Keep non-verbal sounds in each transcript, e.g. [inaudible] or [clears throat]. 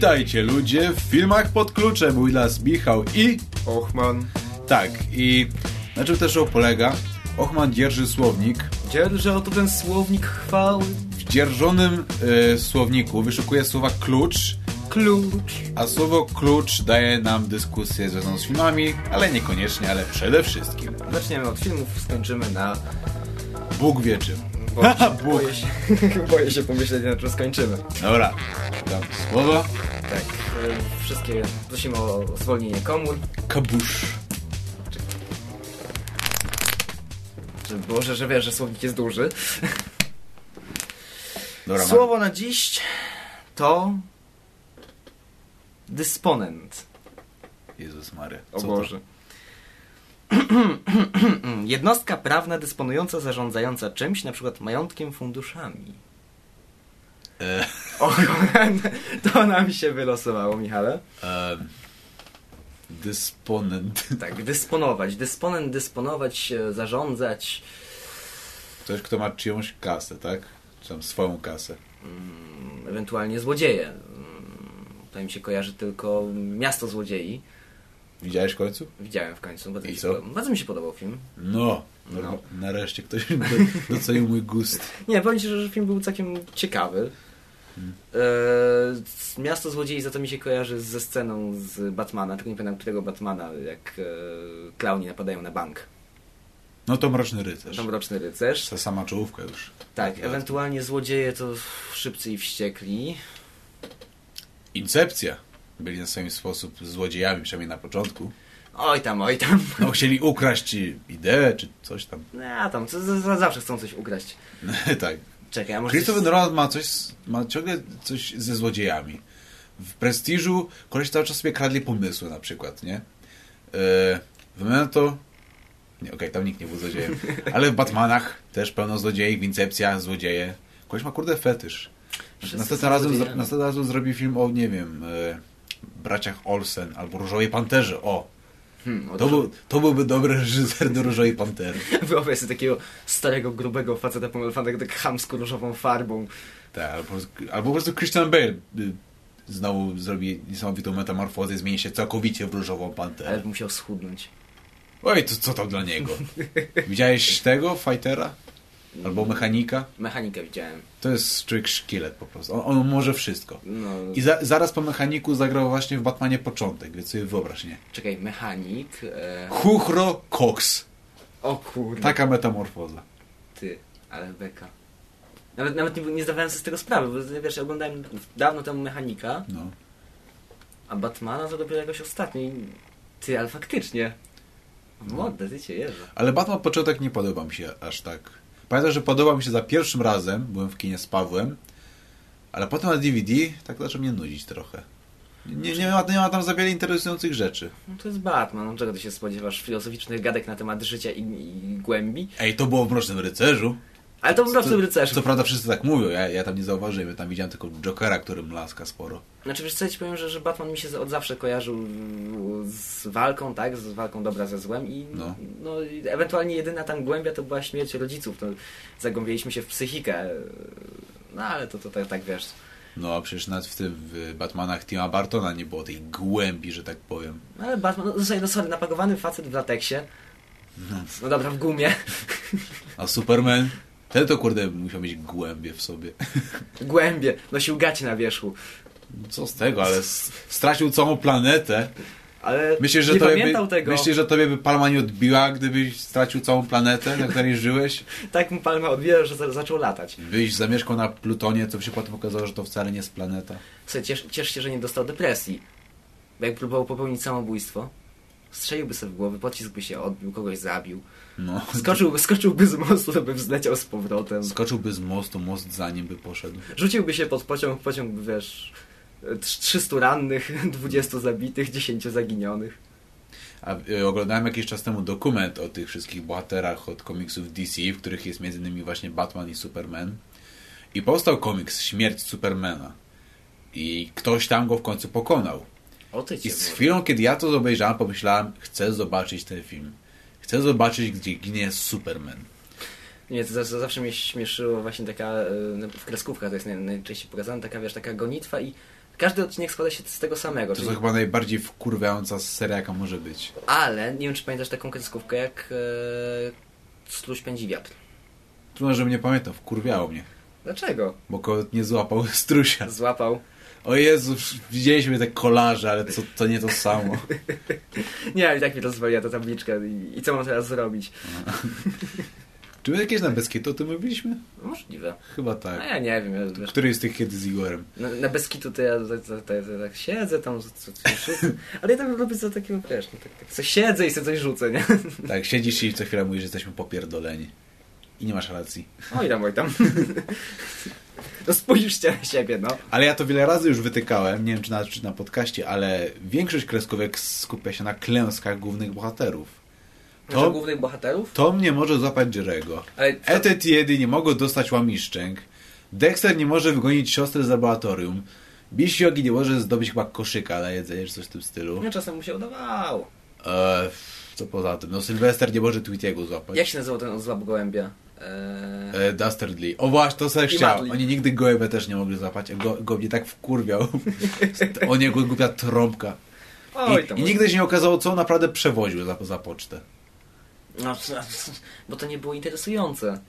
Witajcie ludzie w filmach pod kluczem. Mój nas Michał i... Ochman. Tak, i na czym też show polega? Ochman dzierży słownik. Dzierżę oto ten słownik chwały. W dzierżonym e, słowniku wyszukuje słowa klucz, Klucz. a słowo klucz daje nam dyskusję związaną z filmami, ale niekoniecznie, ale przede wszystkim. Zaczniemy od filmów, skończymy na... Bóg wie czym. Bo, [laughs] boję, się, [laughs] boję się pomyśleć, na czym skończymy. Dobra, dam słowo. Tak, e, wszystkie... Prosimy o zwolnienie komór. Kabusz. Żeby było, że, wiesz, że słownik jest duży. [laughs] Dobra, Słowo na dziś to... Dysponent. Jezus Mary. O co Boże. [clears throat] Jednostka prawna dysponująca, zarządzająca czymś, na przykład majątkiem, funduszami. E, [laughs] O, to nam się wylosowało, Michale. e, dysponent. [laughs] Tak, dysponować. Dysponent, dysponować, e, zarządzać. Ktoś, kto ma czyjąś kasę, tak? Czy tam swoją kasę. mm, Ewentualnie złodzieje. Mm, To mi się kojarzy tylko miasto złodziei. Widziałeś w końcu? Widziałem w końcu. Bardzo, I mi się, co? podobał. bardzo mi się podobał film. No, no. No. nareszcie ktoś do- docenił mój gust. Nie, powiem Ci, że film był całkiem ciekawy. Hmm. E, miasto Złodziei za to mi się kojarzy ze sceną z Batmana, tylko nie pamiętam którego Batmana, jak e, klauni napadają na bank. No to Mroczny Rycerz. Tam Mroczny Rycerz. Ta sama czołówka już. Tak, ewentualnie złodzieje to szybcy i wściekli. Incepcja. Byli na swój sposób złodziejami, przynajmniej na początku. Oj tam, oj tam. No, chcieli ukraść ideę, czy coś tam. No tam, co, z- z- zawsze chcą coś ukraść. [laughs] tak. Czekaj, a może... Christopher coś- Nolan ma coś, ma ciągle coś ze złodziejami. W Prestiżu koleś cały czas sobie kradli pomysły na przykład, nie? Yy, w Memento... Nie, okej, tam nikt nie był złodziejem. [laughs] Ale w Batmanach też pełno złodziei, w Incepcja złodzieje. Koleś ma kurde fetysz. Następnym razem, następnym razem zrobi film o, nie wiem, yy, braciach Olsen albo Różowej Panterze. O! Hmm, To, był, to byłby dobry reżyser do Różowej Pantery. [laughs] Wyobraź sobie takiego starego, grubego faceta pomalowanego tak chamsko różową farbą. Tak, albo, albo po prostu Christian Bale y, znowu zrobi niesamowitą metamorfozę, zmieni się całkowicie w różową panterę. Ale musiał schudnąć. Oj, to co tam dla niego? [laughs] Widziałeś tego, Fightera? Albo Mechanika? Mechanikę widziałem. To jest człowiek szkielet po prostu. On, on może wszystko. No, I za, zaraz po Mechaniku zagrał właśnie w Batmanie początek, więc sobie wyobraź, nie? czekaj, mechanik. E... Chuchro Cox. O kurde. Taka metamorfoza. Ty, ale beka. Nawet, nawet nie, nie zdawałem sobie z tego sprawy, bo wiesz, oglądałem dawno temu mechanika, No. a Batmana to dopiero jakoś ostatnio. i- Ty, ale faktycznie. Modne, ty cię jeżdżę. Ale Batman początek nie podoba mi się aż tak. Pamiętam, że podobał mi się za pierwszym razem, byłem w kinie z Pawłem, ale potem na DVD tak zaczął mnie nudzić trochę. Nie, nie, ma, nie ma tam za wiele interesujących rzeczy. No to jest Batman, no czego ty się spodziewasz? Filozoficznych gadek na temat życia i, i głębi? Ej, to było w Mrocznym Rycerzu. Ale to prostu Co- rycerz. Co prawda wszyscy tak mówią, ja, ja tam nie zauważyłem, ja tam widziałem tylko Jokera, który mlaska sporo. Znaczy wiesz co, ja ci powiem, że, że Batman mi się od zawsze kojarzył z walką, tak? Z walką dobra ze złem i No. no. ewentualnie jedyna tam głębia to była śmierć rodziców. To zagłębiliśmy się w psychikę. No ale to, to tak, tak wiesz. No a przecież nawet w tym w Batmanach Tima Bartona nie było tej głębi, że tak powiem. No ale Batman, no, no sorry, napakowany facet w lateksie. No dobra, w gumie. A Superman? Ten to kurde musiał mieć głębie w sobie. [laughs] Głębie. Nosił gacie na wierzchu. Co z tego, ale stracił całą planetę. Ale Myślisz, że nie tobie pamiętał by, tego. Myślisz, że tobie by palma nie odbiła, gdybyś stracił całą planetę, na której żyłeś? [laughs] Tak mu palma odbierał, że za- zaczął latać. Byś zamieszkał na Plutonie, co się potem okazało, że to wcale nie jest planeta. Słuchaj, ciesz, ciesz się, że nie dostał depresji. Bo jak próbował popełnić samobójstwo, strzeliłby sobie w głowę, pocisk by się odbił, kogoś zabił. No. Skoczyłby, skoczyłby z mostu, to by wzleciał z powrotem. Skoczyłby z mostu, most za nim by poszedł. Rzuciłby się pod pociąg, pociąg by, wiesz, trz- 300 rannych, [laughs] 20 zabitych, 10 zaginionych. A y, oglądałem jakiś czas temu dokument o tych wszystkich bohaterach od komiksów DC, w których jest między innymi właśnie Batman i Superman. I powstał komiks Śmierć Supermana. I ktoś tam go w końcu pokonał. I z chwilą, kiedy ja to obejrzałem, pomyślałem, chcę zobaczyć ten film. Chcę zobaczyć, gdzie ginie Superman. Nie, to, zawsze mnie śmieszyło właśnie taka, y, w kreskówkach to jest naj, najczęściej pokazane, taka wiesz, taka gonitwa i każdy odcinek składa się z tego samego. To jest chyba najbardziej wkurwiająca seria, jaka może być. Ale nie wiem, czy pamiętasz taką kreskówkę jak e, Sluś pędzi wiatr. Trudno, żebym nie pamiętał, wkurwiało mnie. Dlaczego? Bo kot nie złapał [laughs] strusia. Złapał. O Jezu, widzieliśmy te kolarze, ale to, to nie to samo. [laughs] Nie, i tak mi rozwaliła ta tabliczka i, i co mam teraz zrobić? [laughs] Czy my jakieś na Beskitu o tym mówiliśmy? Możliwe. Chyba No tak. ja nie wiem, ja, wiesz, Który z tych kiedy z Igorem? na, na Beskitu to ja tak, siedzę tam, co, co, coś rzucę. [laughs] Ale ja tam lubię za takiego, wiesz, no, tak, tak, coś siedzę i sobie coś rzucę, nie? Tak, siedzisz i co chwilę mówisz, że jesteśmy popierdoleni. I nie masz racji. Oj tam, oj tam. [laughs] No spójrzcie na siebie, no. Ale ja to wiele razy już wytykałem, nie wiem czy na, czy na podcaście, ale większość kreskówek skupia się na klęskach głównych bohaterów. To... To, głównych bohaterów? Tom nie może złapać Jerego. Ale to, Etet i Eddie nie mogą dostać łamiszczęk. Dexter nie może wygonić siostry z laboratorium. Bish Yogi nie może zdobyć chyba koszyka na jedzenie, czy coś w tym stylu. no, czasem mu się udawało. Eee, co poza tym? No Sylwester nie może Tweetiego złapać. Jak się nazywał ten złap gołębia? Eee... E, Dastardly. O właśnie, to sobie I chciał. Madly. Oni nigdy gołębia też nie mogli złapać. Go, go mnie tak wkurwiał. [laughs] o niego głupia trąbka. Oj I. I nigdy się nie okazało, co on naprawdę przewoził za, za pocztę. No, bo to nie było interesujące.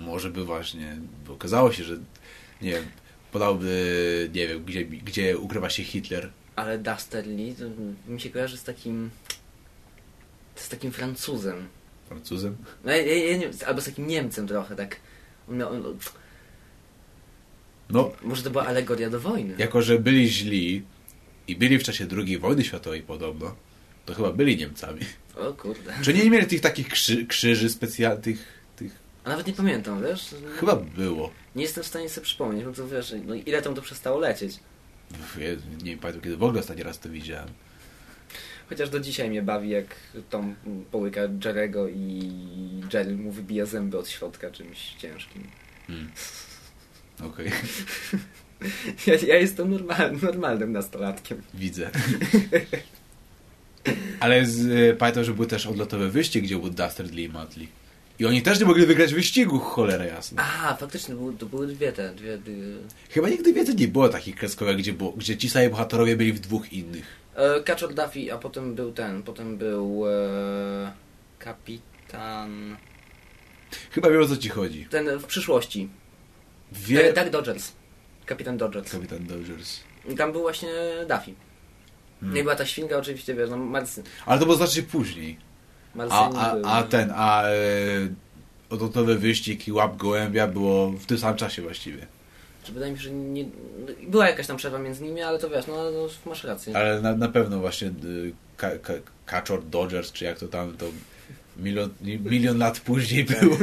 Może by właśnie, bo okazało się, że nie wiem, podałby, nie wiem, gdzie, gdzie ukrywa się Hitler. Ale Dusterly to mi się kojarzy z takim... Z takim Francuzem. Francuzem. No, ja, ja, nie, albo z takim Niemcem trochę, tak. On miał, on, No, może to była alegoria do wojny. jako że byli źli i byli w czasie II wojny światowej podobno, to chyba byli Niemcami. O kurde. Czy nie mieli tych takich krzy, krzyży specjalnych, tych. A nawet nie pamiętam, wiesz? Chyba było. Nie jestem w stanie sobie przypomnieć, bo to wiesz, no ile tam to przestało lecieć. Jezu, nie pamiętam, kiedy w ogóle ostatni raz to widziałem. Chociaż do dzisiaj mnie bawi, jak Tom połyka Jerego i Jerry mu wybija zęby od środka czymś ciężkim. Hmm. Okej, [laughs] Ja, ja jestem normal, normalnym nastolatkiem. widzę. Ale z, e, pamiętam, że był też odlotowy wyścig, gdzie był Dastardly i Matley. I oni też nie mogli wygrać wyścigu, cholera jasna. A, faktycznie, to były, to były dwie te, dwie... dwie... Chyba nigdy więcej nie było takich kreskówek, gdzie, było, gdzie ci sami bohaterowie byli w dwóch innych. E, Kaczor Duffy, a potem był ten, potem był e, kapitan... Chyba wiem o co ci chodzi. Ten w przyszłości. Wie... E, Doug Dodgers. Kapitan Dodgers. Kapitan Dodgers. I tam był właśnie Duffy. Hmm. Nie była ta świnka oczywiście, wiesz, no Marcy, Ale to było znacznie później. A, a, był. a ten, a e, odlotowy wyścig i łap gołębia było w tym samym czasie właściwie. Czy wydaje mi się, że nie... była jakaś tam przerwa między nimi, ale to wiesz, no, no masz rację. Ale na, na pewno właśnie y, ka, ka, Kaczor Dodgers, czy jak to tam, to milion, milion lat później było.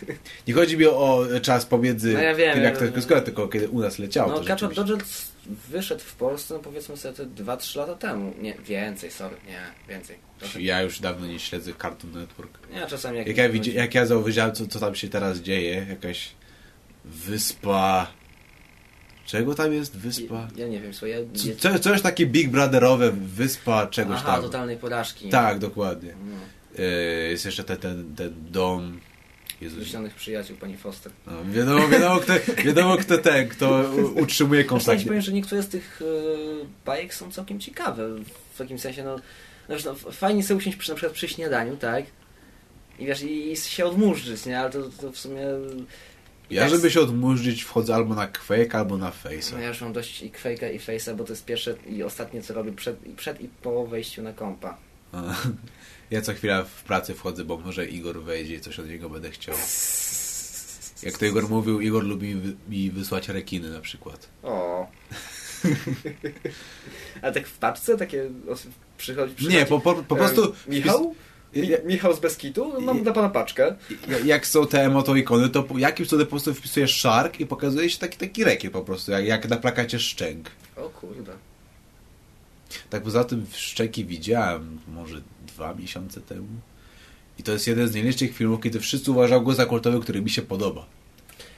[laughs] Nie chodzi mi o czas pomiędzy No ja wiem, tym, ja jak to jest skoro, tylko kiedy u nas leciało. No Kaczor. Dodgers wyszedł w Polsce, no powiedzmy sobie te 2-3 lata temu. Nie, więcej, sorry, nie, więcej. Trochę. Ja już dawno nie śledzę Cartoon Network. Ja czasami jak... Jak ja, widzi, jak ja zauważyłem, co, co tam się teraz dzieje, jakaś wyspa... Czego tam jest? Wyspa? Ja, ja nie wiem, słuchaj, ja... Co, ja... co, coś takie Big Brotherowe, wyspa czegoś Aha, tam. totalnej porażki. Tak, dokładnie. No, E, jest jeszcze ten, ten, ten dom... Jezus, Wyśnionych przyjaciół pani Foster. no, wiadomo, wiadomo, kto, wiadomo kto ten, kto utrzymuje kontakt. ci powiem, że niektóre z tych e, bajek są całkiem ciekawe. W takim sensie, no, no, wiesz, no fajnie sobie usiąść przy, na przykład przy śniadaniu, tak? I wiesz, i, i się odmurzyć, nie? Ale to, to w sumie... Ja, tak- żeby się odmurzyć, wchodzę albo na Quake, albo na No Face'a. ja już mam dość i Quake'a i Face'a, bo to jest pierwsze i ostatnie, co robię przed, i przed i po wejściu na kompa. A, Ja co chwila w pracy wchodzę, bo może Igor wejdzie i coś od niego będę chciał. Jak to Igor mówił, Igor lubi mi, wy- mi wysłać rekiny na przykład. O. [laughs] Ale tak w paczce takie przychodzi, przychodzi Nie, po, po, po prostu... Michał? Mi, Michał z Beskitu? Mam dla pana paczkę. Ja- Jak są te emoto ikony, to jakimś cudem po prostu wpisujesz shark i pokazuje się taki, taki rekin po prostu, jak, jak na plakacie szczęk. O kurde. Tak poza tym szczęki widziałem może dwa miesiące temu. I to jest jeden z najlepszych filmów, kiedy wszyscy uważają go za kultowy, który mi się podoba.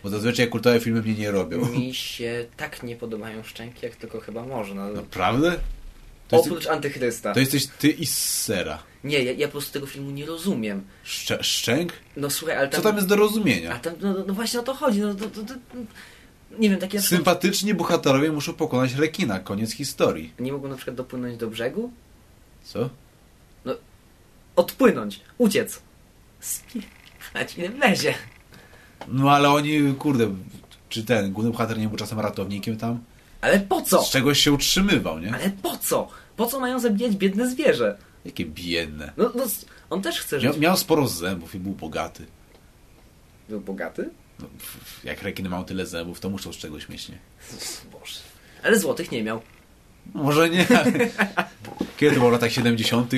Bo zazwyczaj kultowe filmy mnie nie robią. Mi się tak nie podobają szczęki, jak tylko chyba można. Naprawdę? To, Oprócz Antychrysta. to jesteś ty i Sera. Nie, ja, ja po prostu tego filmu nie rozumiem. Szczę, szczęk? No słuchaj, ale tam... Co tam jest do rozumienia? A tam, no, no właśnie o to chodzi. No, to, to, to, Nie wiem, takie na przykład, Sympatyczni bohaterowie muszą pokonać rekina. Koniec historii. nie mogą na przykład dopłynąć do brzegu? Co? Odpłynąć, uciec. Spierać ile wlezie. No ale oni, kurde, czy ten główny bohater nie był czasem ratownikiem tam? Ale po co? Z czegoś się utrzymywał, nie? Ale po co? Po co mają zabijać biedne zwierzę? Jakie biedne. No, no on też chce żyć. Miał, miał sporo zębów i był bogaty. Był bogaty? No, jak rekiny mają tyle zębów, to muszą z czegoś mieć, nie? Boże. Ale złotych nie miał. Może nie. [laughs] Kiedy to było w latach 70.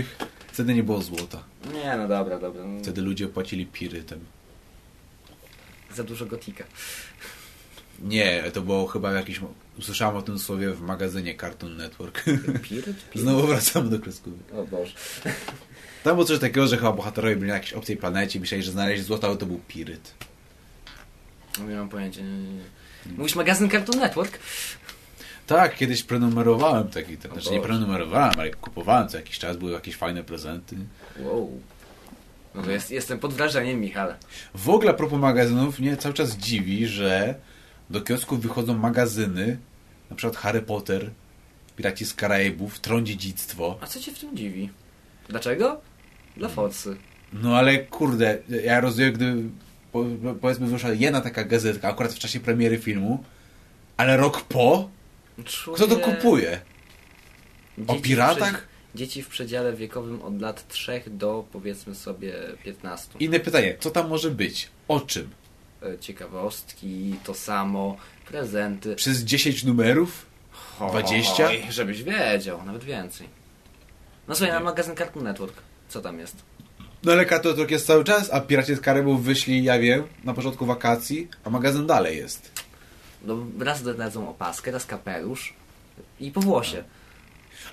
Wtedy nie było złota. Nie, no dobra, dobra. No, Wtedy ludzie płacili pirytem. Za dużo gotika. Nie, to było chyba jakieś... Usłyszałem o tym słowie w magazynie Cartoon Network. Piryt? Piryt? [laughs] Znowu wracamy do kreskówek. O Boże. Tam było coś takiego, że chyba bohaterowie byli na jakiejś obcej planecie i myśleli, że znaleźli złoto, ale to był piryt. No, nie mam pojęcia. Nie, nie, nie. Mówisz magazyn Cartoon Network? Tak, kiedyś prenumerowałem taki, ten, znaczy nie prenumerowałem, ale kupowałem co jakiś czas, były jakieś fajne prezenty. Wow. No to jest, jestem pod wrażeniem, Michał. W ogóle a propos magazynów, mnie cały czas dziwi, że do kiosków wychodzą magazyny, na przykład Harry Potter, Piraci z Karaibów, Tron Dziedzictwo. A co cię w tym dziwi? Dlaczego? Dla Focy. No ale kurde, ja rozumiem, gdy po, po- powiedzmy wyszła jedna taka gazetka, akurat w czasie premiery filmu, ale rok po? Kto to kupuje? O Dzieci w piratach? Dzieci w przedziale wiekowym od lat 3 do powiedzmy sobie 15. Inne pytanie, co tam może być? O czym? E, Ciekawostki, to samo, prezenty. Przez 10 numerów? 20? Oj, żebyś wiedział, nawet więcej. No słuchaj, na magazyn Cartoon Network. Co tam jest? No ale Cartoon Network jest cały czas, a Piraci z Karybów wyszli, ja wiem, na początku wakacji, a magazyn dalej jest. No, raz dodadzą opaskę, raz kapelusz i po włosie.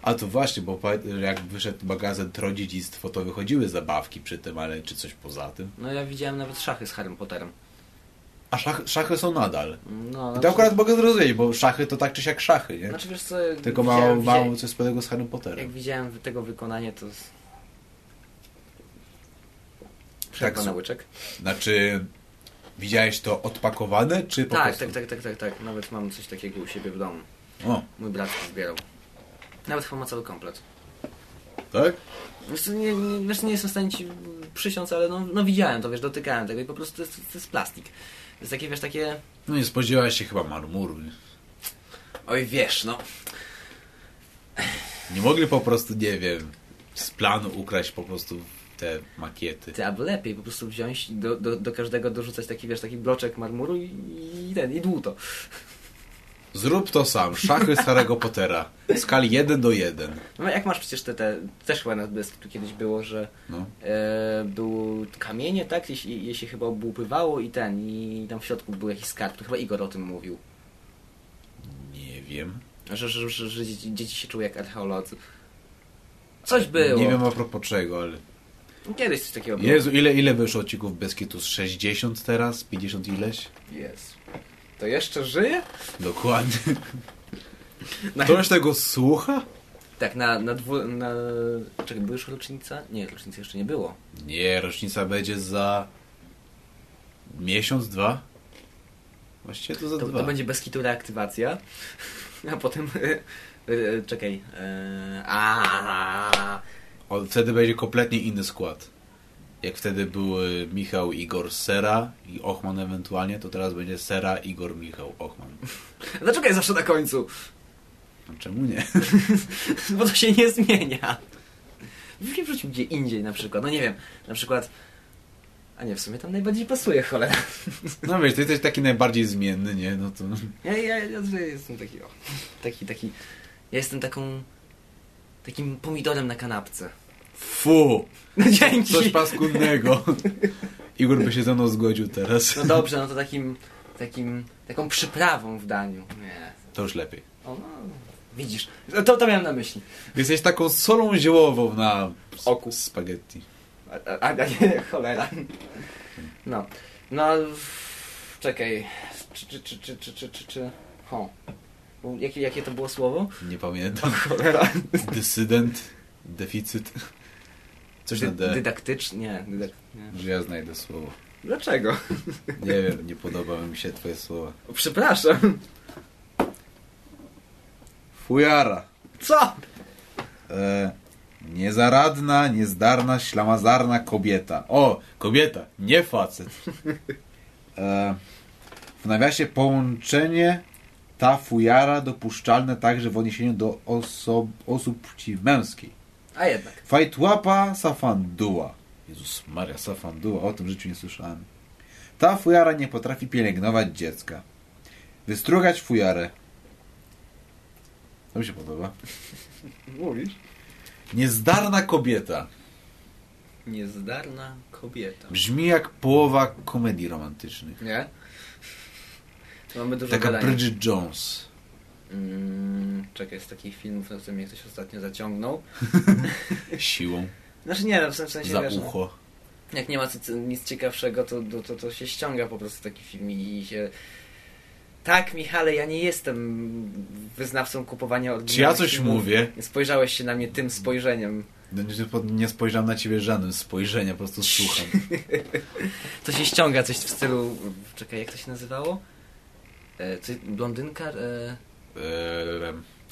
A to właśnie, bo jak wyszedł magazyn Tron Dziedzictwo, to wychodziły zabawki przy tym, ale czy coś poza tym? No ja widziałem nawet szachy z Harrym Potterem. A szach, szachy są nadal. No, I to akurat mogę zrozumieć, bo szachy to tak czy siak szachy, nie? Znaczy wiesz co, jak Tylko mało, mało coś wspólnego z Harry Jak Potterem. widziałem tego wykonanie, to... z- Tak, na łyczek. Znaczy, widziałeś to odpakowane, czy po Tak, prostu? tak, tak, tak, tak, tak. Nawet mam coś takiego u siebie w domu. O, Mój brat zbierał. Nawet chyba ma cały komplet. tak? Wiesz, nie, nie, wiesz, nie jestem w stanie ci przysiąc, ale no, no widziałem to, wiesz, dotykałem tego i po prostu to jest, to jest plastik. Jest takie, wiesz, takie... No nie spodziewałeś się chyba marmuru. nie? Oj, wiesz, no. Nie mogli po prostu, nie wiem, z planu ukraść po prostu te makiety. Ty, albo lepiej po prostu wziąć i do, do, do każdego dorzucać taki, wiesz, taki bloczek marmuru i, i ten, i dłuto. Zrób to sam. Szachy z Harry'ego Pottera. W skali 1 do 1. No jak masz przecież te, te też chyba na tu kiedyś było, że No. e, był kamienie, tak? Je, się- je się chyba obłupywało i ten, i tam w środku był jakiś skarb. To chyba Igor o tym mówił. Nie wiem. Że, że, że, że dzieci, się czuły jak archeolodzy. Coś było. Nie wiem a propos czego, ale... Kiedyś coś takiego było. Jezu, ile, ile wyszło odcinków bez kitu? Z 60 teraz? 50 ileś? Jest. To jeszcze żyje? Dokładnie. [laughs] Na, Ktoś tego słucha? tak, na, na dwu... Na, czekaj, była już rocznica? Nie, rocznicy jeszcze nie było. Nie, rocznica będzie za... Miesiąc, dwa? Właściwie to za To, dwa. to będzie bez kitu reaktywacja. [laughs] A potem... [laughs] e, e, czekaj. E, a, wtedy będzie kompletnie inny skład. Jak wtedy były Michał, Igor, Sera i Ochman ewentualnie, to teraz będzie Sera, Igor, Michał, Ochman. [laughs] Dlaczego zawsze na końcu? No czemu nie? [laughs] Bo to się nie zmienia. Nie wrzucił gdzie indziej na przykład. No nie wiem, na przykład... A nie, w sumie tam najbardziej pasuje, cholera. [laughs] No wiesz, ty jesteś taki najbardziej zmienny, nie? No to... Ja, ja, ja, ja jestem taki, o, taki, taki... Ja jestem taką... Takim pomidorem na kanapce. Fu! No dzięki! Coś paskudnego. Igor by się ze mną zgodził teraz. No dobrze, no to takim... Takim... Taką przyprawą w daniu. Nie. To już lepiej. O, no, widzisz. To, to miałem na myśli. Jesteś taką solą ziołową na Oku. spaghetti. A, a, a nie, cholera. No. No, czekaj. Czy, czy, czy, czy, czy, czy, czy, czy... Ho. Jakie, jakie to było słowo? Nie pamiętam. Cholera. Dysydent, deficyt. Coś na D. dydaktyczny? Nie, dydak... nie. Że ja znajdę słowo. Dlaczego? [laughs] Nie wiem, nie podobały mi się twoje słowa. O, Przepraszam. Fujara. Co? E, niezaradna, niezdarna, ślamazarna kobieta. O, kobieta, nie facet. E, w nawiasie połączenie ta fujara dopuszczalne także w odniesieniu do osob, osób płci męskiej. A jednak. Fajtłapa Safandua. Jezus Maria, Safandua, o tym życiu nie słyszałem. Ta fujara nie potrafi pielęgnować dziecka. Wystrugać fujarę. To mi się podoba. [laughs] Mówisz? Niezdarna kobieta. Niezdarna kobieta. Brzmi jak połowa komedii romantycznych. Nie? To mamy dużo Taka gadania. Bridget Jones. Mm, czekaj, z takich filmów, na które mnie ktoś ostatnio zaciągnął. [laughs] Siłą. Znaczy nie, no w sensie, Za wiesz, no, ucho. jak nie ma nic ciekawszego, to, to, to, się ściąga po prostu taki film i się... Tak, Michale, ja nie jestem wyznawcą kupowania od Czy ja coś mówię? Spojrzałeś się na mnie tym spojrzeniem. No, Nie, spojrzałem na ciebie żadnym spojrzeniem, po prostu słucham. [laughs] To się ściąga coś w stylu... Czekaj, jak to się nazywało? E, blondynka? E,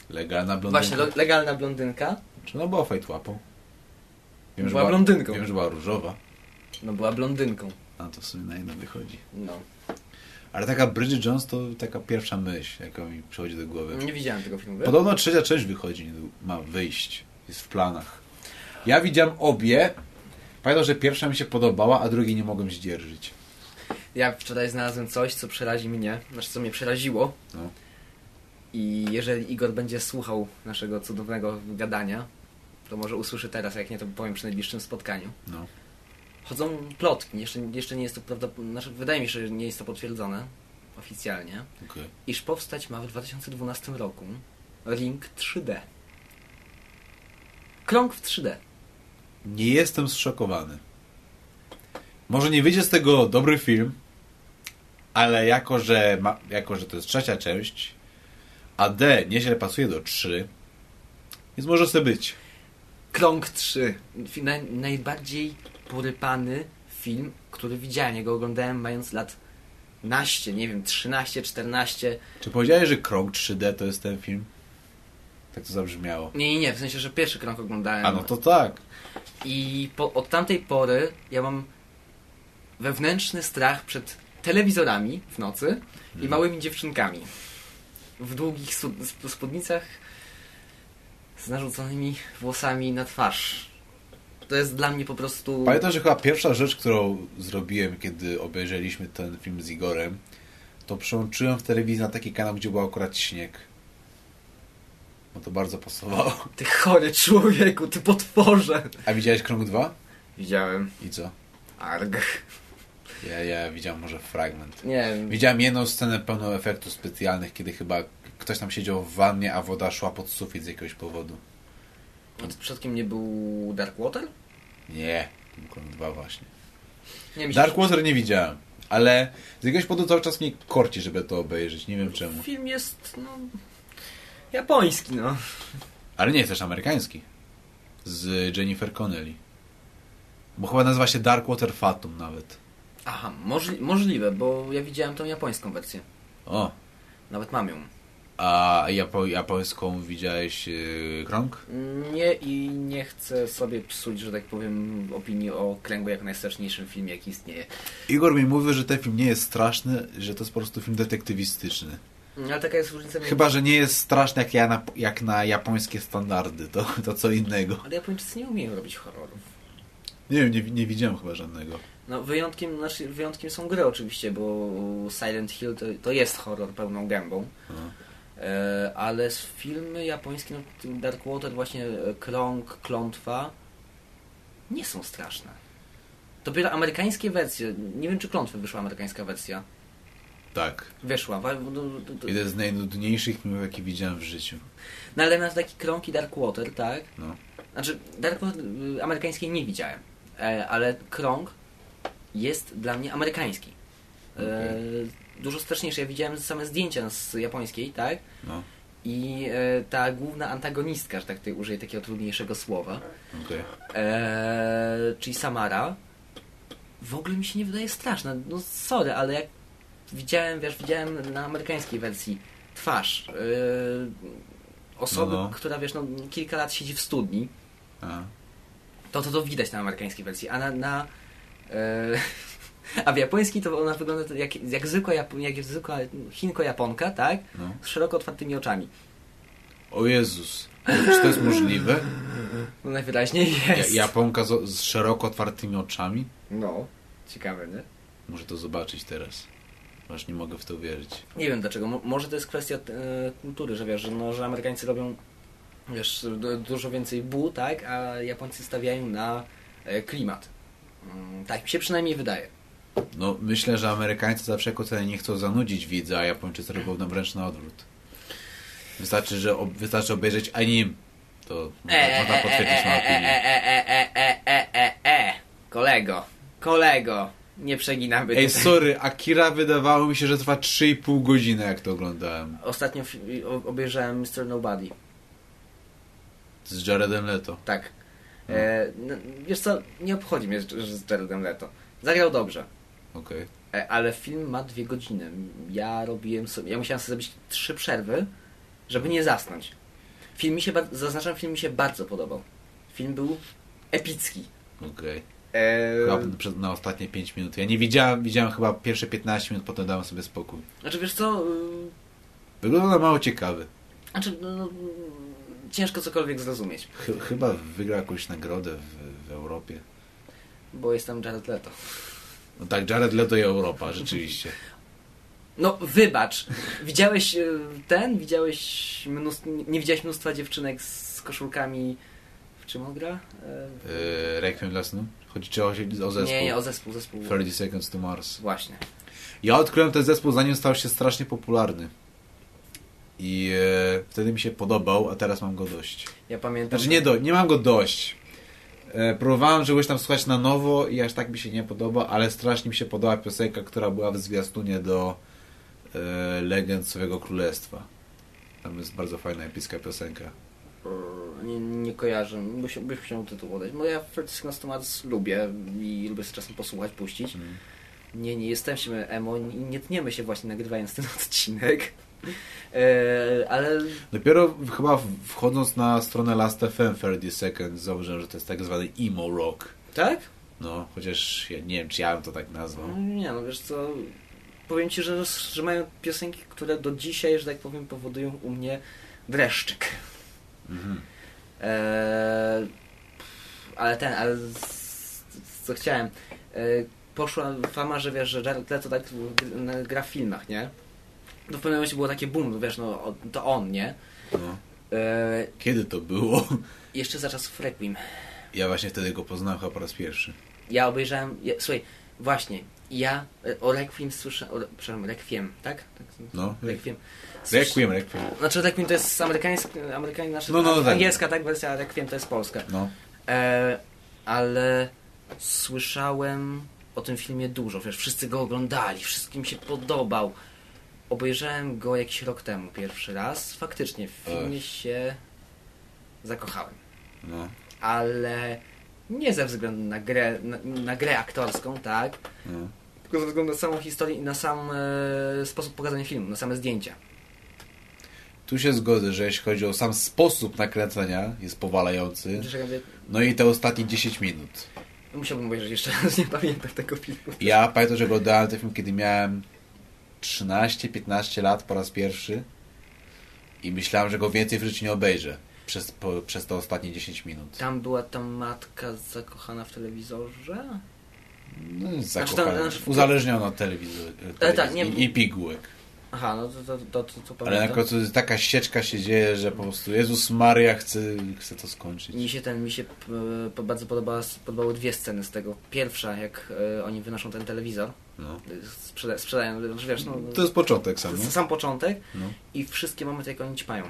legalna blondynka. właśnie, legalna blondynka. Czy ona była fajtłapą? Wiem, że Była blondynką. Wiem, że była różowa. No była blondynką. A to w sumie na jedno wychodzi. No. Ale taka Bridget Jones to taka pierwsza myśl, jaka mi przychodzi do głowy. Nie widziałem tego filmu. Podobno trzecia część wychodzi, ma wyjść. Jest w planach. Ja widziałem obie. Pamiętam, że pierwsza mi się podobała, a drugiej nie mogłem zdzierżyć. Ja wczoraj znalazłem coś, co przerazi mnie, znaczy co mnie przeraziło. No. I jeżeli Igor będzie słuchał naszego cudownego gadania, to może usłyszy teraz, jak nie, to powiem przy najbliższym spotkaniu. No. Chodzą plotki, jeszcze, jeszcze nie jest to prawda, znaczy wydaje mi się, że nie jest to potwierdzone oficjalnie, Okej. iż powstać ma w 2012 roku Ring 3D. Krąg w 3D. Nie jestem zszokowany. Może nie wyjdzie z tego dobry film, ale jako, że, ma, jako, że to jest trzecia część, a D nieźle pasuje do 3, więc może sobie być. Krąg 3. Fi- Naj, najbardziej porypany film, który widziałem. Ja go oglądałem mając lat naście, nie wiem, 13, 14. Czy powiedziałeś, że Krąg 3D to jest ten film? Tak to zabrzmiało. Nie, nie, nie, w sensie, że pierwszy krąg oglądałem. A no to tak. I po, od tamtej pory ja mam wewnętrzny strach przed telewizorami w nocy i małymi dziewczynkami. W długich spódnicach z narzuconymi włosami na twarz. To jest dla mnie po prostu... Pamiętam, że chyba pierwsza rzecz, którą zrobiłem, kiedy obejrzeliśmy ten film z Igorem, to przełączyłem w telewizji na taki kanał, gdzie był akurat śnieg. Bo to bardzo pasowało. Ty chory człowieku, ty potworze! A widziałeś Krąg 2? Widziałem. I co? Arg. Ja, ja widziałem może fragment. Nie wiem. Widziałem jedną scenę pełną efektów specjalnych, kiedy chyba ktoś tam siedział w wannie, a woda szła pod sufit z jakiegoś powodu. A to przypadkiem nie był Darkwater? Nie, Krąg 2 właśnie. Nie, mi się... Darkwater nie widziałem, ale z jakiegoś powodu cały czas mnie korci, żeby to obejrzeć. Nie wiem czemu. Film jest, no... Japoński, no. Ale nie jest też amerykański. Z Jennifer Connelly. Bo chyba nazywa się Darkwater Fatum nawet. Aha, możli możliwe, bo ja widziałem tą japońską wersję. O, Nawet mam ją. a japo japońską widziałeś yy, Krąg? Nie i nie chcę sobie psuć, że tak powiem, opinii o Kręgu jako najstraszniejszym filmie, jaki istnieje. Igor mi mówi, że ten film nie jest straszny, że to jest po prostu film detektywistyczny. Ale taka jest różnica między... Chyba, że nie jest straszny jak, ja na, jak na japońskie standardy, to, to co innego. Ale Japończycy nie umieją robić horrorów. Nie wiem, nie, nie widziałem chyba żadnego. No wyjątkiem, znaczy, wyjątkiem są gry oczywiście, bo Silent Hill to, to jest horror pełną gębą. No. E, ale z filmy japońskie, no, Darkwater, właśnie e, Krąg, Klątwa nie są straszne. Dopiero amerykańskie wersje, nie wiem czy Klątwy wyszła amerykańska wersja. Tak. Wyszła. no, no, to- Jeden z najnudniejszych filmów, jakie widziałem w życiu. No ale na taki Krąg i Darkwater, tak? No. Znaczy, Darkwater y, amerykańskiej nie widziałem, e, ale Krąg jest dla mnie amerykański. E, dużo straszniejszy. Ja widziałem same zdjęcia z japońskiej, tak? No, I e, ta główna antagonistka, że tak tutaj użyję takiego trudniejszego słowa, okej. e, czyli Samara, w ogóle mi się nie wydaje straszna. No sorry, ale jak widziałem, wiesz, widziałem na amerykańskiej wersji twarz osoby, No, no. która, wiesz, no kilka lat siedzi w studni, A. to to, to widać na amerykańskiej wersji, a na... na [laughs] a w japońskiej to ona wygląda jak, jak zwykła, jak zwykła Chinko-Japonka, tak? No. Z szeroko otwartymi oczami. O Jezus. Czy to jest możliwe? [laughs] No najwyraźniej Ja, jest. Japonka z, z szeroko otwartymi oczami? No, ciekawe, nie? Muszę to zobaczyć teraz. Aż nie mogę w to wierzyć. Nie wiem dlaczego. Mo- może to jest kwestia e, kultury, że wiesz, że, no, że Amerykańcy robią wiesz, du- dużo więcej bu, tak? A Japońcy stawiają na e, klimat. Mm, tak mi się przynajmniej wydaje. No, myślę, że Amerykańcy za wszelką cenę nie chcą zanudzić widza, a Japończycy robią nam wręcz na odwrót. Wystarczy, że ob, wystarczy obejrzeć anim. To można, można potwierdzić na e, e, e, e, e, e, e. Kolego, kolego, nie przeginamy. Ej, tutaj. sorry, Akira wydawało mi się, że trwa 3,5 godziny, jak to oglądałem. Ostatnio obejrzałem Mr. Nobody. Z Jaredem Leto. Tak. E, no, wiesz co, nie obchodzi mnie, z Jaredem Leto. Zagrał dobrze. Okej. E, Ale film ma dwie godziny. Ja robiłem sobie. Ja musiałem sobie zrobić trzy przerwy, żeby nie zasnąć. Film mi się, zaznaczam, film mi się bardzo podobał. Film był epicki. Okej. E, Chyba przed- na ostatnie 5 minut. Ja nie widziałem, widziałem chyba pierwsze 15 minut, potem dałem sobie spokój. Znaczy wiesz co, y, Wygląda mało ciekawy. znaczy no, no, ciężko cokolwiek zrozumieć, Chy- chyba wygrał jakąś nagrodę w, w Europie. bo jestem Jared Leto. No tak, Jared Leto i Europa, rzeczywiście. No wybacz, widziałeś y, ten, widziałeś mnóstwo, nie widziałeś mnóstwa dziewczynek z koszulkami, w czym on gra? E, Yy, Requiem dla snu? Chodzi czy o, o zespół? Nie, nie, o zespół, zespół. 30 Seconds to Mars. Właśnie. Ja odkryłem ten zespół zanim stał się strasznie popularny. I e, wtedy mi się podobał, a teraz mam go dość. Ja pamiętam. Znaczy nie, do, nie mam go dość. E, próbowałem czegoś tam słuchać na nowo i aż tak mi się nie podoba, ale strasznie mi się podoba piosenka, która była w zwiastunie do e, Legend Swego Królestwa. Tam jest bardzo fajna, epicka piosenka. E, Nie, nie kojarzę, byś, byś musiał tytuł odać. Bo ja 30 Seconds to Mars lubię i lubię sobie czasem posłuchać, puścić. Mm. Nie, nie jesteśmy emo i nie tniemy się właśnie nagrywając ten [laughs] odcinek. E, ale Dopiero chyba wchodząc na stronę Last FM 30 Seconds zauważyłem, że to jest tak zwany emo rock. tak? No, chociaż ja nie wiem, czy ja bym to tak nazwał. No, nie no, wiesz co, powiem Ci, że, że mają piosenki, które do dzisiaj, że tak powiem, powodują u mnie dreszczyk. Mhm. Eee, ale ten, ale co chciałem, eee, poszła fama, że wiesz, że Jared Leto tak gra w filmach, nie? To w pewnym momencie było takie boom, wiesz, no to on, nie? No. Eee, Kiedy to było? jeszcze za czasów Requiem. Ja właśnie wtedy go poznałem chyba po raz pierwszy. Ja obejrzałem, ja, słuchaj, właśnie, ja e, o Requiem słyszę, o, przepraszam, Requiem, tak? tak No, Requiem. Requiem, Requiem. Znaczy Requiem to jest amerykański, amerykański znaczy, No, no, tak. angielska tak wersja, Requiem to jest polska. No. E, ale słyszałem o tym filmie dużo, wiesz, wszyscy go oglądali, wszystkim się podobał. Obejrzałem go jakiś rok temu pierwszy raz. Faktycznie w filmie Ech. się zakochałem. No. Ale nie ze względu na grę, na, na grę aktorską, tak? no. Tylko ze względu na samą historię i na sam e, sposób pokazania filmu, na same zdjęcia. Tu się zgodzę, że jeśli chodzi o sam sposób nakręcenia, jest powalający. No i te ostatnie 10 minut. Musiałbym obejrzeć jeszcze raz, [laughs] nie pamiętam tego filmu. Ja pamiętam, że oglądałem ten film, kiedy miałem 13-15 lat po raz pierwszy i myślałem, że go więcej w życiu nie obejrzę przez, po, przez te ostatnie 10 minut. Tam była ta matka zakochana w telewizorze? No, Znaczy, zakochany. to- znaczy- Uzależniona od telewizor, Ale tak, nie- i, i pigułek. Aha, no to, to, to, to, to Ale pamiętam. końcu taka ścieczka się dzieje, że po prostu Jezus Maria chce, chce to skończyć. Mi się ten, mi się po- bardzo podobała, podobały dwie sceny z tego. Pierwsza, jak e, oni wynoszą ten telewizor, No. sprzeda sprzedają, że wiesz, no, To jest początek to sam, jest no? sam początek no. i wszystkie momenty, jak oni ćpają.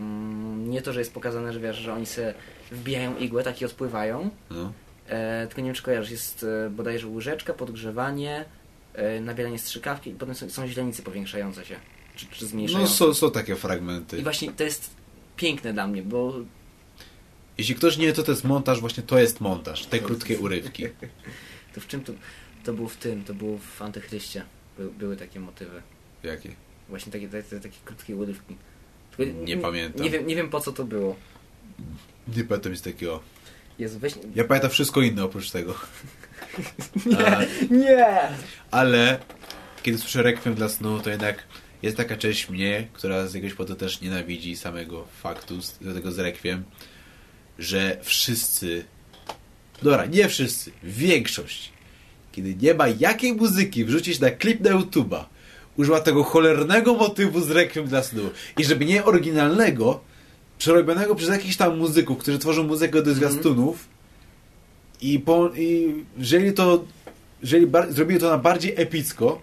Mm, nie to, że jest pokazane, że wiesz, że oni se wbijają igłę, tak i odpływają, no. e, tylko nie wiem, czy kojarzysz, jest e, bodajże łyżeczka, podgrzewanie, e, nabieranie strzykawki i potem są, są źrenice powiększające się, czy, czy No zmniejszające. są, są takie fragmenty. I właśnie to jest piękne dla mnie, bo Jeśli ktoś nie wie, co to jest montaż, właśnie to jest montaż, te krótkie urywki. [laughs] To w czym to... To było w tym, to było w Antychryście. By, były takie motywy. Jakie? Właśnie takie, takie, takie krótkie urywki. Tylko Nie pamiętam. Nie wiem, nie wiem po co to było. Nie pamiętam nic takiego. Jezu, weź... Ja pamiętam wszystko inne oprócz tego. [laughs] [laughs] Nie! Nie! ale kiedy słyszę Requiem dla snu, to jednak jest taka część mnie, która z jakiegoś powodu też nienawidzi samego faktu, tego z Requiem, że wszyscy, dobra, nie wszyscy, większość, kiedy nie ma jakiej muzyki wrzucić na klip na YouTube'a, używa tego cholernego motywu z Requiem dla snu. I żeby nie oryginalnego, przerobionego przez jakichś tam muzyków, którzy tworzą muzykę do zwiastunów i, po, i wzięli to, wzięli bar, zrobili to na bardziej epicko,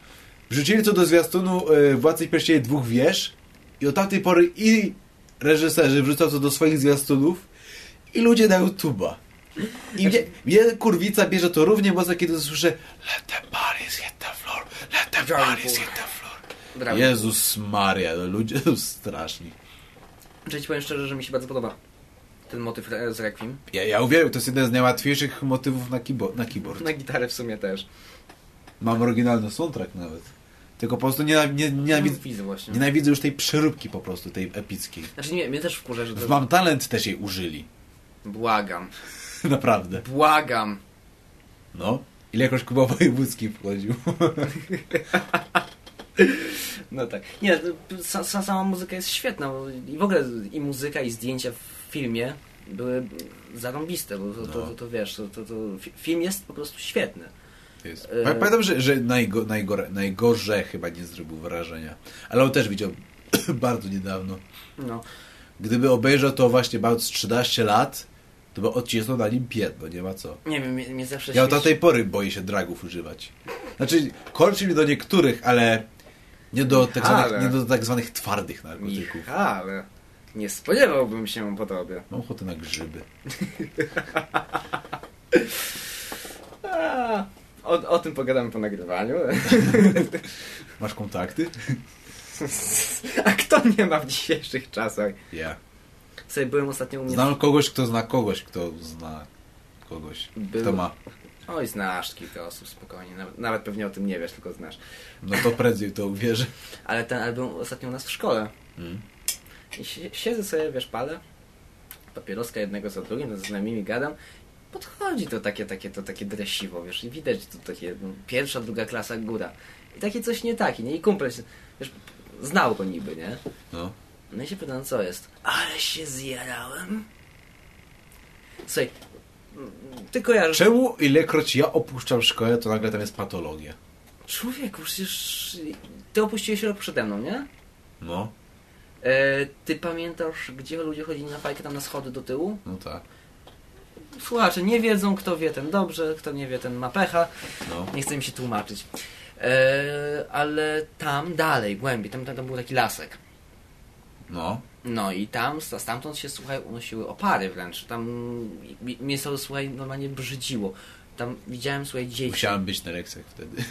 wrzucili to do zwiastunu e, Władcy Pierścieni dwóch wież i od tamtej pory i reżyserzy wrzucał to do swoich zwiastunów i ludzie na YouTube'a. I mnie, mnie kurwica bierze to równie mocno, kiedy słyszę Let the bodies hit the floor, let the bodies hit the floor. Brawo. Jezus Maria, no ludzie [laughs] są straszni. Czy ci powiem szczerze, że mi się bardzo podoba ten motyw z Requiem. Ja, ja uwielbiam, to jest jeden z najłatwiejszych motywów na, na keyboard. Na gitarę w sumie też. Mam oryginalny soundtrack nawet. Tylko po prostu nienawidzę, nie, nienawidzę, Widzę właśnie. nienawidzę już tej przeróbki po prostu, tej epickiej. Znaczy nie, mnie też wkurza, że to... Mam Talent też jej użyli. Błagam. [laughs] Naprawdę. Błagam. No. Ilekroć Kuba Wojewódzki wchodził. [laughs] No tak. Nie, sa, sama muzyka jest świetna. I w ogóle i muzyka, i zdjęcia w filmie były zarąbiste, bo to, to, to, to wiesz, to, to, to fi- film jest po prostu świetny. Jest. E- Pa- Pamiętam, że, że najgo, najgore, najgorze chyba nie zrobił wrażenia. Ale on też widział [coughs] bardzo niedawno. No. Gdyby obejrzał to właśnie z 13 lat, to by odcisnął na nim piętno, nie ma co. Nie wiem, mnie, mnie zawsze Ja od tej pory boję się dragów używać. Znaczy, korczy mi do niektórych, ale nie do tak Ale. zwanych, nie do tak zwanych twardych narkotyków. Michale, nie spodziewałbym się po tobie. [laughs] Mam ochotę na grzyby. A, o, o tym pogadamy po nagrywaniu. [laughs] Masz kontakty? A kto nie ma w dzisiejszych czasach? Ja. Sobie byłem ostatnio u mnie... Znam kogoś, kto zna kogoś, kto zna kogoś, Był- kto ma. Oj, znasz kilka osób, spokojnie. Nawet, nawet pewnie o tym nie wiesz, tylko znasz. No to prędzej to uwierzy. Ale ten album ostatnio u nas w szkole. Mm. I si- siedzę sobie, wiesz, palę, papieroska jednego za drugim, z znajomymi gadam. Podchodzi to takie, takie, to takie dresiwo, wiesz, i widać to takie, no, pierwsza, druga klasa, góra. I takie coś nie taki, nie? I kumpel, się, wiesz, znał go niby, nie? No. No i się pytam, co jest? Ale się zjarałem. Słuchaj, mm, ty kojarzysz... Czemu ilekroć ja opuszczam szkołę, to nagle tam jest patologia? Człowieku, przecież ty opuściłeś rok przede mną, nie? No, ty pamiętasz, gdzie ludzie chodzili na fajkę tam na schody do tyłu? no tak. Słuchacze nie wiedzą, kto wie, ten dobrze, kto nie wie, ten ma pecha. No. Nie chcę mi się tłumaczyć. E, ale tam dalej, głębiej, tam, tam, tam był taki lasek. No. No i tam, sta- stamtąd się, słuchaj, unosiły opary wręcz. Tam mnie to, słuchaj, normalnie brzydziło. Tam widziałem, słuchaj, dzieci. Musiałem być na lekcjach wtedy. [laughs]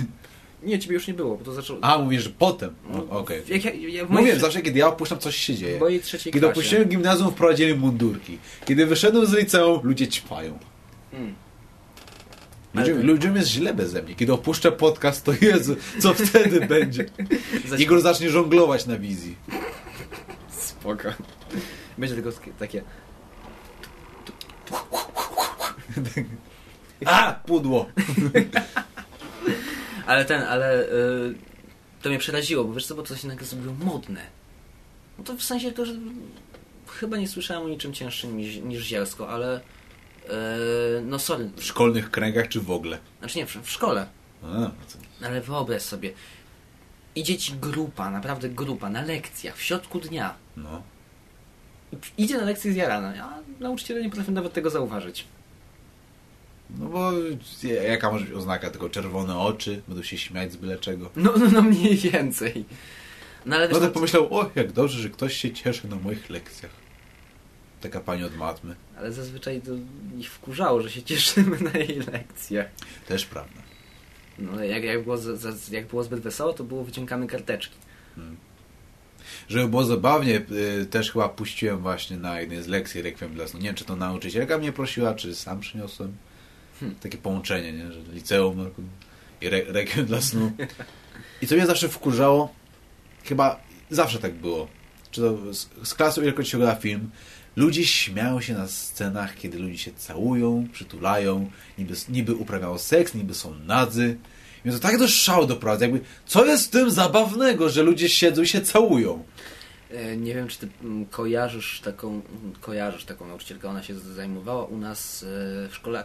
Nie, ciebie już nie było, bo to zaczęło... A, mówisz, że potem. No, Okej. Jak ja, ja Mówię, zawsze kiedy ja opuszczam, coś się dzieje. w mojej trzeciej Kiedy klasie. opuściłem gimnazjum, wprowadzili mundurki. Kiedy wyszedłem z liceum, ludzie ćpają. Mm. Ludziom, ludziom jest źle beze mnie. Kiedy opuszczę podcast, to Jezu, co wtedy [laughs] będzie? Igor zacznie żonglować na wizji. Spoko. Będzie tylko takie... A! Pudło! [laughs] Ale ten, ale y, to mnie przeraziło, bo wiesz co, bo to się nagle zrobiło modne. No to w sensie to, że chyba nie słyszałem o niczym cięższym niż, niż zielsko, ale y, no sorry, W szkolnych kręgach czy w ogóle? znaczy nie, w, w szkole, A, no ale wyobraź sobie, idzie ci grupa, naprawdę grupa, na lekcjach, w środku dnia. no. Idzie na lekcję zjarana, a nauczyciele nie potrafią nawet tego zauważyć. No bo jaka może być oznaka? Tylko czerwone oczy, będą się śmiać z byle czego. No, no, no mniej więcej. No ale No tak pomyślał, o jak dobrze, że ktoś się cieszy na moich lekcjach. Taka pani od matmy. ale zazwyczaj to ich wkurzało, że się cieszymy na jej lekcjach. Też prawda. No, jak, jak, było, jak było zbyt wesoło, to było wyciągane karteczki. Żeby było zabawnie, y, też chyba puściłem właśnie na jednej z lekcji Requiem dla snu. Nie wiem, czy to nauczycielka mnie prosiła, czy sam przyniosłem. Hmm. Takie połączenie, nie? Że liceum i re rekiem dla snu. I co mnie zawsze wkurzało, chyba zawsze tak było, czy to z, z klasą ilekroć się ogląda film, ludzie śmiają się na scenach, kiedy ludzie się całują, przytulają, niby, niby uprawiają seks, niby są nadzy. Więc to tak do szału doprowadza, jakby, co jest w tym zabawnego, że ludzie siedzą i się całują? E, Nie wiem, czy ty mm, kojarzysz taką, mm, kojarzysz taką nauczycielkę, ona się zajmowała u nas e, w szkole e,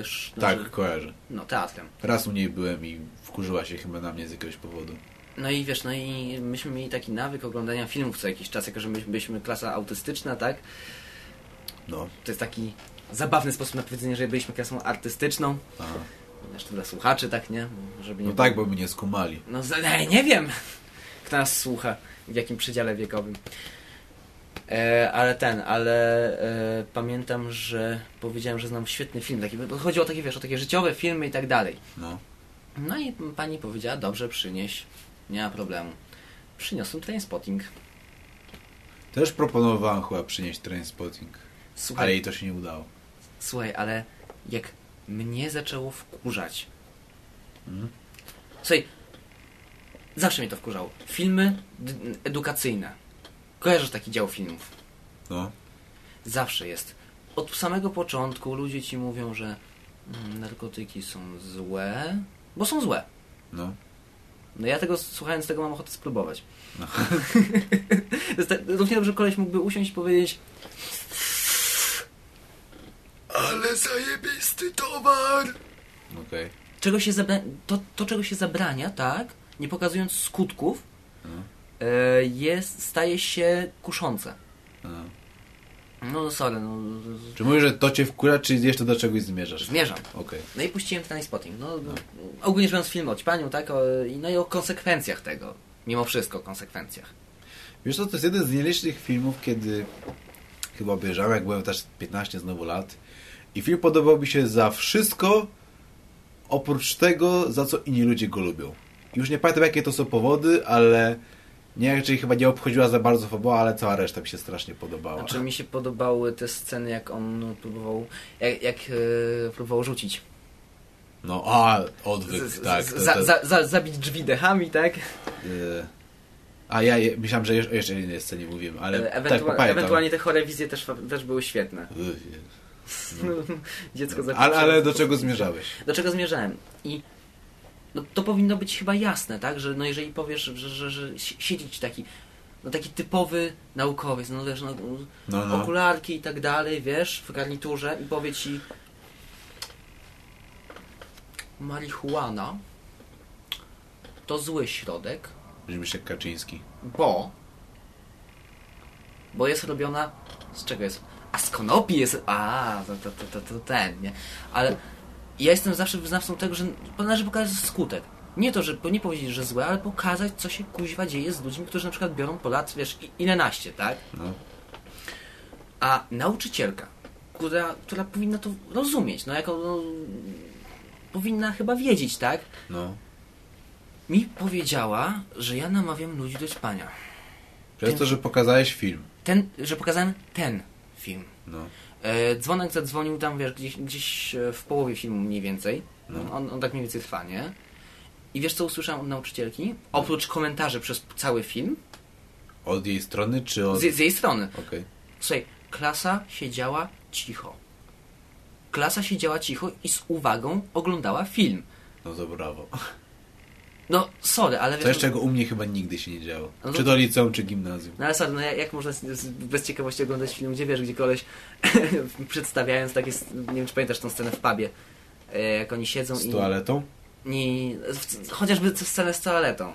sz- Tak, znaczy, kojarzę. no teatrem. Raz u niej byłem i wkurzyła się chyba na mnie z jakiegoś powodu. No i wiesz, no i myśmy mieli taki nawyk oglądania filmów co jakiś czas, jako że my byliśmy klasa autystyczna, tak? No. To jest taki zabawny sposób na powiedzenie, że byliśmy klasą artystyczną. Aha. Zresztą dla słuchaczy, tak, nie? Żeby nie No tak, bo mnie skumali. No nie wiem, kto nas słucha, w jakim przedziale wiekowym. E, ale ten, ale e, pamiętam, że powiedziałem, że znam świetny film, taki, bo chodzi o takie, wiesz, o takie życiowe filmy i tak dalej. No. No i pani powiedziała, dobrze, przynieś, nie ma problemu. Przyniosłem Trainspotting. Też proponowałem chyba przynieść Trainspotting, Słuchaj, ale jej to się nie udało. słuchaj, ale jak mnie zaczęło wkurzać. Mhm. Słuchaj, zawsze mnie to wkurzało. Filmy edukacyjne. Kojarzysz taki dział filmów? No. Zawsze jest. Od samego początku ludzie ci mówią, że mm, narkotyki są złe, bo są złe. No. No ja tego, słuchając tego, mam ochotę spróbować. No. [laughs] tak, równie dobrze koleś mógłby usiąść i powiedzieć Ale zajebisty towar! Okej. czego się zabra... to, to, czego się zabrania, tak, nie pokazując skutków, No. jest, staje się kuszące. No. No sorry, no Czy mówisz, że to cię wkurza, czy jeszcze do czegoś zmierzasz? zmierzam. Okej. No i puściłem ten spotting. No, ogólnie rzecz biorąc film o ćpaniu, tak, o, no i o konsekwencjach tego. Mimo wszystko o konsekwencjach. Wiesz co, to jest jeden z nielicznych filmów, kiedy chyba obejrzałem, jak byłem też 15 znowu lat i film podobał mi się za wszystko, oprócz tego, za co inni ludzie go lubią. Już nie pamiętam, jakie to są powody, ale nie czyli chyba nie obchodziła za bardzo fabuła, ale cała reszta mi się strasznie podobała. Znaczy mi się podobały te sceny, jak on próbował, jak, jak e, próbował rzucić. No, a, odwyk, Z- tak. z- za, za, za, zabić drzwi dechami, tak? e, A ja je, myślałem, że jeszcze, jeszcze innej scenie mówiłem, ale tak, Ewentua- pamiętam. ewentualnie te chore wizje też, też były świetne. [laughs] No. Dziecko zabić Ale, ale do czego zmierzałeś? Do czego zmierzałem? I no, to powinno być chyba jasne, tak? Że no jeżeli powiesz, że, że, że si- siedzi ci taki no taki typowy naukowiec, no wiesz, no, No, no. okularki i tak dalej, wiesz, w garniturze i powie ci marihuana to zły środek, Brzmisz jak Kaczyński. bo bo jest robiona z czego jest? A z konopi jest. A, to, to, to, to ten, nie? Ale ja jestem zawsze wyznawcą tego, że należy pokazać skutek. Nie to, że nie powiedzieć, że złe, ale pokazać, co się kuźwa dzieje z ludźmi, którzy na przykład biorą po lat, wiesz, ilenaście, tak? No. A nauczycielka, która, która powinna to rozumieć, no jako no, powinna chyba wiedzieć, tak? No. Mi powiedziała, że ja namawiam ludzi do ćpania. Przez to, że pokazałeś film. Ten, że pokazałem ten film. No. E, dzwonek zadzwonił tam, wiesz, gdzieś, gdzieś e, w połowie filmu mniej więcej. No. On, on tak mniej więcej trwa, nie? I wiesz, co usłyszałem od nauczycielki? Oprócz komentarzy przez cały film, Od jej strony, czy od... z, z jej strony. Okej. Słuchaj, klasa siedziała cicho. Klasa siedziała cicho i z uwagą oglądała film. No to brawo. No, sorry, ale wiesz... Coś, czego u mnie chyba nigdy się nie działo. No to- Czy to liceum, czy gimnazjum. No ale sorry, no jak, jak można z, z, bez ciekawości oglądać film, gdzie wiesz, gdzie koleś [laughs] przedstawiając takie, nie wiem czy pamiętasz tą scenę w pubie, e, jak oni siedzą Z i... toaletą? Nie, w- chociażby scenę z toaletą.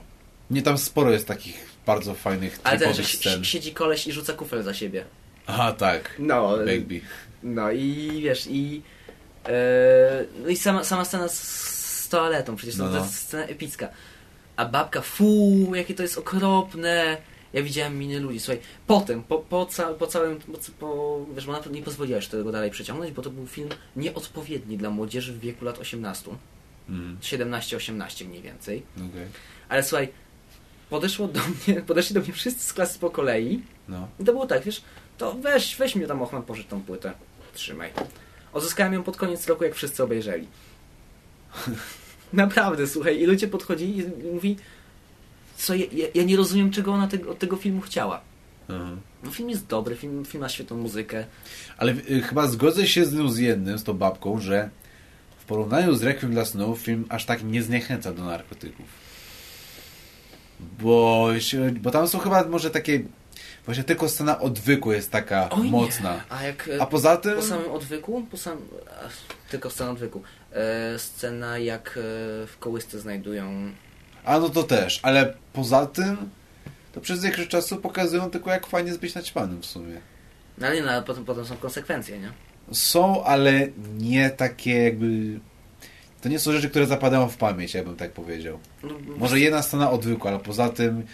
Nie, tam sporo jest takich bardzo fajnych, Ale ten, scen. siedzi koleś i rzuca kufel za siebie. Aha, tak. No, Bagby. no i wiesz, i e, no i sama, sama scena z, z toaletą, przecież No, to, no. to jest scena epicka. A babka, fu, jakie to jest okropne. Ja widziałem miny ludzi. Słuchaj, potem, po, po, ca, po całym, po, po, wiesz, bo ona nie pozwoliła już tego dalej przeciągnąć, bo to był film nieodpowiedni dla młodzieży w wieku lat 18. Mhm. 17-18 mniej więcej. Okej. Ale słuchaj, podeszło do mnie, [laughs] podeszli do mnie wszyscy z klasy po kolei No. i to było tak, wiesz, to weź, weź mnie tam Ochman pożycz tą płytę. Trzymaj. Odzyskałem ją pod koniec roku, jak wszyscy obejrzeli. [laughs] Naprawdę, słuchaj, i ludzie podchodzi i mówi, co ja, ja, nie rozumiem, czego ona tego, od tego filmu chciała. Mhm. No, film jest dobry, film, film ma świetną muzykę. Ale y, chyba zgodzę się z nią z jednym, z tą babką, że w porównaniu z Requiem dla snu film aż tak nie zniechęca do narkotyków. Bo, bo tam są chyba może takie... Właśnie tylko scena odwyku jest taka Oj, nie. mocna. A jak e, A poza tym... po samym odwyku, po sam, tylko scena odwyku, scena jak e, w kołysce znajdują A no to też, ale poza tym to przez jakiś czasu pokazują tylko jak fajnie jest być naćpanym w sumie. No ale nie, no, ale potem, potem są konsekwencje, nie? Są, ale nie takie jakby... To nie są rzeczy, które zapadają w pamięć, ja bym tak powiedział. No, Może jedna scena odwyku, ale poza tym...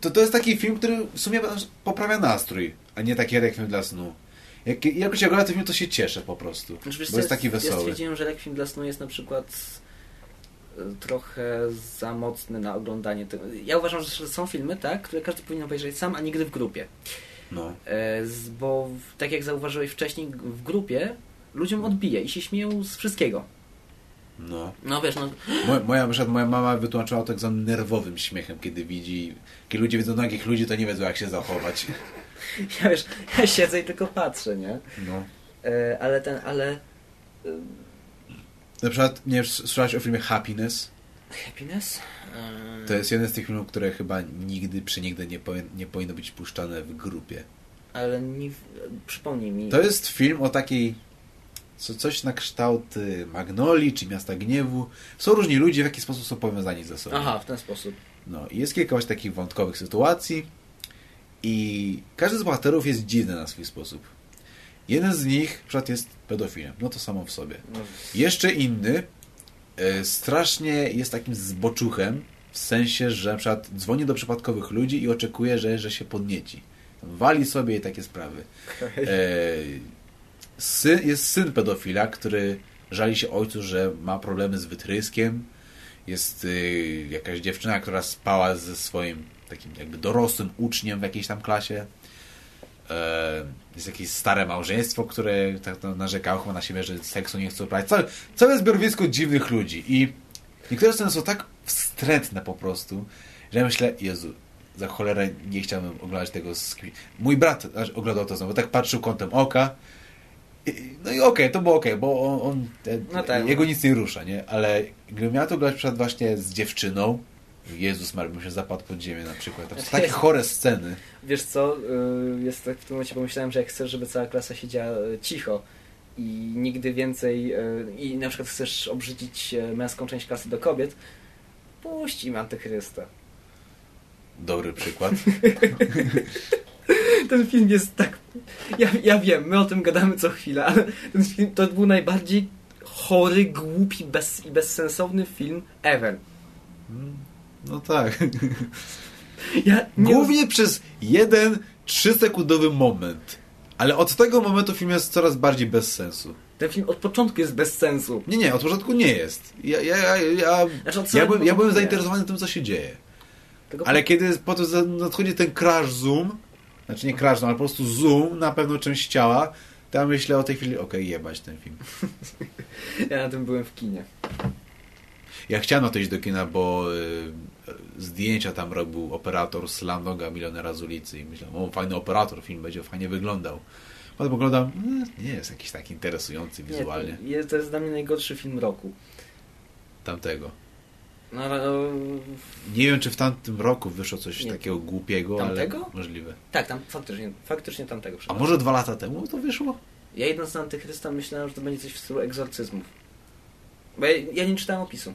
To, to jest taki film, który w sumie poprawia nastrój, a nie taki rekwiem dla snu. Jak, jak się ogląda ten film, to się cieszę po prostu. Znaczy, bo co, jest taki Ja wesoły. stwierdziłem, że Requiem dla snu jest na przykład e, trochę za mocny na oglądanie tego. Ja uważam, że są filmy, tak, które każdy powinien obejrzeć sam, a nigdy w grupie. No. E, bo tak jak zauważyłeś wcześniej, w grupie ludziom odbije i się śmieją z wszystkiego. No. No wiesz, no Moja, moja, moja mama wytłumaczyła to tak zwanym nerwowym śmiechem, kiedy widzi, kiedy ludzie widzą nagich ludzi, to nie wiedzą jak się zachować. Ja wiesz, ja siedzę i tylko patrzę, nie? No. E, ale ten, ale e, Na przykład, nie wiem, słyszałeś o filmie Happiness? Happiness? E, To jest jeden z tych filmów, które chyba nigdy, przenigdy nie, powi- nie powinno być puszczane w grupie. Ale nie, przypomnij mi. To jest film o takiej, co, coś na kształt y, Magnolii czy Miasta Gniewu. Są różni ludzie, w jaki sposób są powiązani ze sobą. Aha, w ten sposób. No i jest kilka właśnie takich wątkowych sytuacji i każdy z bohaterów jest dziwny na swój sposób. Jeden z nich przykład jest pedofilem, no to samo w sobie. No, Jeszcze inny e, strasznie jest takim zboczuchem, w sensie, że na przykład dzwoni do przypadkowych ludzi i oczekuje, że, że się podnieci. Wali sobie i takie sprawy. E, syn, jest syn pedofila, który żali się ojcu, że ma problemy z wytryskiem. Jest y, jakaś dziewczyna, która spała ze swoim takim jakby dorosłym uczniem w jakiejś tam klasie. E, jest jakieś stare małżeństwo, które tak narzekało chyba na siebie, że seksu nie chcą uprawiać. Całe, całe zbiorowisko dziwnych ludzi. I niektóre sceny są tak wstrętne po prostu, że ja myślę, Jezu, za cholerę nie chciałbym oglądać tego z kimś. Mój brat oglądał to znowu, tak patrzył kątem oka. No i okej, to było okej, bo on, on No tak. jego nic nie rusza, nie? Ale gdybym miał to oglądać przykład właśnie z dziewczyną, Jezus Maria, bym się zapadł pod ziemię na przykład. To są [laughs] takie chore sceny. Wiesz co, y, jest tak w tym momencie pomyślałem, że jak chcesz, żeby cała klasa siedziała y, cicho i nigdy więcej y, i na przykład chcesz obrzydzić męską część klasy do kobiet, puść im Antychrysta. Dobry przykład. [laughs] Ten film jest tak... Ja, ja wiem, my o tym gadamy co chwilę, ale ten film to był najbardziej chory, głupi bez, i bezsensowny film ever. No tak. Ja nie Głównie przez jeden trzysekundowy moment. Ale od tego momentu film jest coraz bardziej bez sensu. Ten film od początku jest bez sensu. Nie, nie, od początku nie jest. Ja, ja, ja, ja, Znaczy, ja, byłem, ja byłem zainteresowany tym, co się dzieje. Tego Ale kiedy potem nadchodzi ten crash zoom, znaczy nie crash zoom, ale po prostu zoom na pewną część ciała, to ja myślę o tej chwili, okej, jebać ten film. [laughs] Ja na tym byłem w kinie. Ja chciałem na to iść do kina, bo y, zdjęcia tam robił operator Slamdoga, Milionera z ulicy i myślałem, o fajny operator, film będzie fajnie wyglądał. Potem oglądam, e, nie jest jakiś tak interesujący wizualnie. Nie, to, jest, to jest dla mnie najgorszy film roku. Tamtego. No, ale, Nie wiem, czy w tamtym roku wyszło coś Nie. takiego głupiego, Tamtego? ale możliwe. tak, tam faktycznie, faktycznie tamtego. A może dwa lata temu to wyszło? Ja idąc na Antychrysta myślałem, że to będzie coś w stylu egzorcyzmów. Bo ja, ja nie czytałem opisu.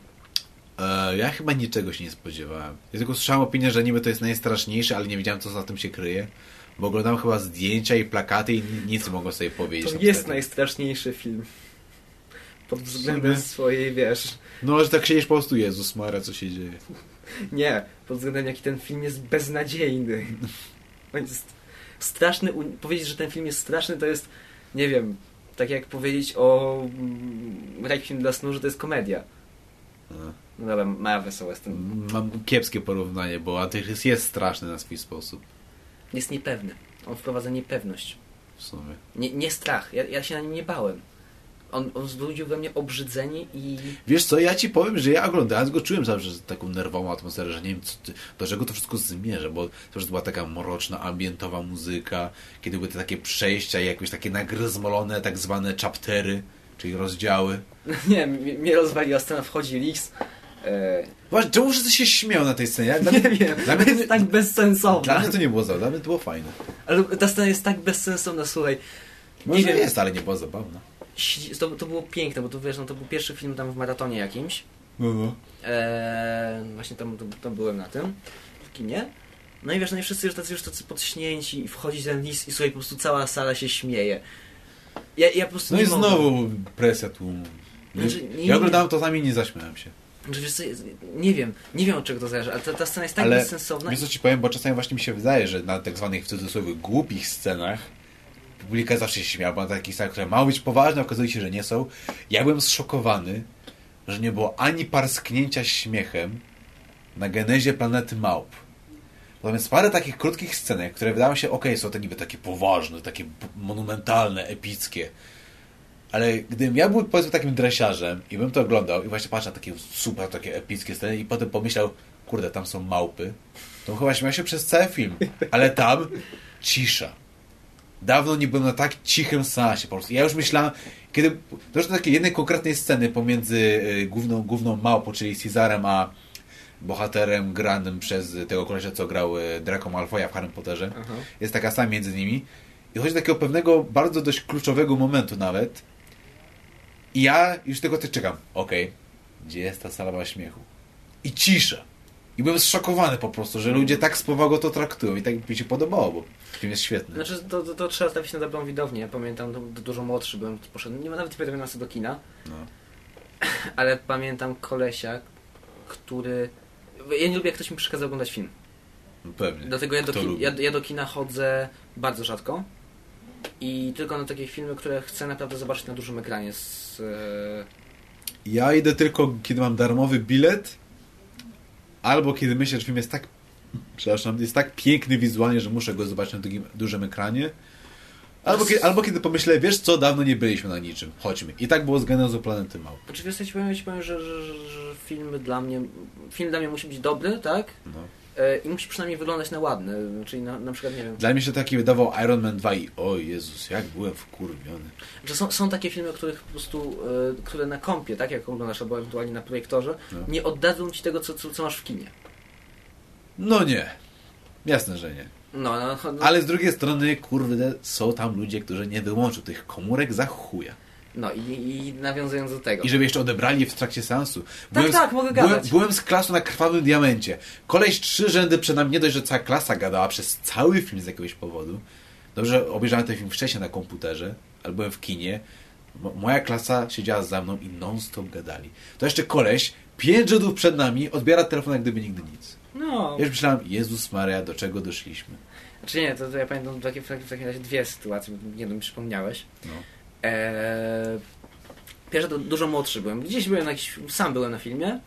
E, ja chyba niczego się nie spodziewałem. Ja tylko słyszałem opinię, że niby to jest najstraszniejsze, ale nie wiedziałem, co za tym się kryje. Bo oglądałem chyba zdjęcia i plakaty i ni- nic mogłem sobie powiedzieć. To jest najstraszniejszy film. Pod względem swojej, wiesz... No, że tak siedzisz po prostu, Jezus Mara, co się dzieje. [laughs] Nie, pod względem jaki ten film jest beznadziejny. On jest straszny. Powiedzieć, że ten film jest straszny, to jest, nie wiem, tak jak powiedzieć o mm, Requiem dla snu, że to jest komedia. No. No dobra, ma wesołe sceny. Mam kiepskie porównanie, bo Antychryst jest straszny na swój sposób. Jest niepewny. On wprowadza niepewność. W sumie. Nie, nie strach. Ja, ja się na nim nie bałem. on, on wzbudził we mnie obrzydzenie i... Wiesz co, ja ci powiem, że ja oglądając go czułem zawsze taką nerwową atmosferę, że nie wiem, co do czego to wszystko zmierza, bo to była taka mroczna, ambientowa muzyka, kiedy były te takie przejścia i jakieś takie nagryzmolone tak zwane chaptery, czyli rozdziały. [laughs] Nie, mnie rozwaliła scena, wchodzi Lix. E, Właśnie, czemu wszyscy się śmieją na tej scenie? Dla nie wiem, dla to jest tak bezsensowne. dla mnie to nie było zabawne, dla mnie to było fajne. Ale ta scena jest tak bezsensowna, słuchaj. Może Nie wiem. jest, ale nie była zabawna. To, to było piękne, bo to wiesz, no to był pierwszy film tam w maratonie jakimś. No, no. Eee, właśnie tam, tam, byłem na tym, w kinie. No i wiesz, no i wszyscy już tacy już tacy podśnięci i wchodzi ten lis i słuchaj, po prostu cała sala się śmieje. Ja, ja po prostu No i mogłem. znowu presja tłumu. Znaczy, nie- ja oglądałem to sami nie zaśmiałem się. Jest- nie wiem, nie wiem od czego to zależy, ale ta, ta scena jest tak Ale bezsensowna. Wiesz co ci powiem, bo czasami właśnie mi się wydaje, że na tak zwanych w cudzysłowie głupich scenach publika zawsze się śmiała, bo na takich scenach, które mają być poważne, okazuje się, że nie są. Ja byłem zszokowany, że nie było ani parsknięcia śmiechem na genezie planety Małp. Natomiast parę takich krótkich scenek, które wydają się, ok, są to niby takie poważne, takie monumentalne, epickie. Ale gdybym ja był powiedzmy takim dresiarzem i bym to oglądał i właśnie patrzę na takie super, takie epickie sceny i potem pomyślał, kurde, tam są małpy, to chyba śmiał się przez cały film. Ale tam cisza. Dawno nie byłem na tak cichym seansie po prostu. Ja już myślałem, kiedy doszło do takiej jednej konkretnej sceny pomiędzy y, główną, główną małpą, czyli Cezarem, a bohaterem granym przez tego kolesia, co grał y, Draco Malfoya w Harry Potterze. Aha. Jest taka sama między nimi. I dochodzi do takiego pewnego, bardzo dość kluczowego momentu nawet. I ja już tylko ty czekam. Okej, gdzie jest ta sala śmiechu? I cisza. I byłem zszokowany po prostu, że ludzie tak z powagą to traktują. I tak mi się podobało, bo film jest świetny. Znaczy, to, to, to trzeba stawić na dobrą widownię. Ja pamiętam, to, to dużo młodszy byłem, poszedłem, nie, nawet nie pamiętam nas do kina, No. [laughs] ale pamiętam kolesia, który... Ja nie lubię, jak ktoś mi przeszkadza oglądać film. No pewnie. Dlatego ja do, kin, ja, ja do kina chodzę bardzo rzadko. I tylko na takie filmy, które chcę naprawdę zobaczyć na dużym ekranie. Z, e, Ja idę tylko, kiedy mam darmowy bilet, albo kiedy myślę, że film jest tak, przepraszam, jest tak piękny wizualnie, że muszę go zobaczyć na drugim, dużym ekranie. Albo kiedy, albo kiedy pomyślę, wiesz co, dawno nie byliśmy na niczym, chodźmy. I tak było z genezą Planety Małp. Znaczy, ci powiem, ja ci powiem że, że, że, że film dla mnie film dla mnie musi być dobry, tak? No. E, I musi przynajmniej wyglądać na ładny. Czyli na, na przykład, nie wiem, Dla mnie się taki wydawał Iron Man 2 i o Jezus, jak byłem wkurwiony. że są, są takie filmy, których po prostu, e, które na kompie, tak jak oglądasz, albo ewentualnie na projektorze, No. nie oddadzą ci tego, co, co, co masz w kinie. No nie. Jasne, że nie. No, no, no, Ale z drugiej strony, kurde, są tam ludzie, którzy nie wyłączą tych komórek za chuja. No i, i nawiązując do tego. I żeby jeszcze odebrali je w trakcie seansu. Tak, tak, mogę byłem, gadać. byłem z klasą na krwawym diamencie. Koleś trzy rzędy przed nami, nie dość, że cała klasa gadała przez cały film z jakiegoś powodu. Dobrze, obejrzałem ten film wcześniej na komputerze, ale byłem w kinie. Mo- Moja klasa siedziała za mną i non-stop gadali. To jeszcze koleś, pięć rzędów przed nami, odbiera telefon jak gdyby nigdy nic. No, Ja już myślałem, Jezus Maria, do czego doszliśmy? Znaczy nie, to, to ja pamiętam w takim, w razie dwie sytuacje, jedną mi przypomniałeś. No. Eee, to dużo młodszy byłem. Gdzieś byłem na jakiś, sam byłem na filmie.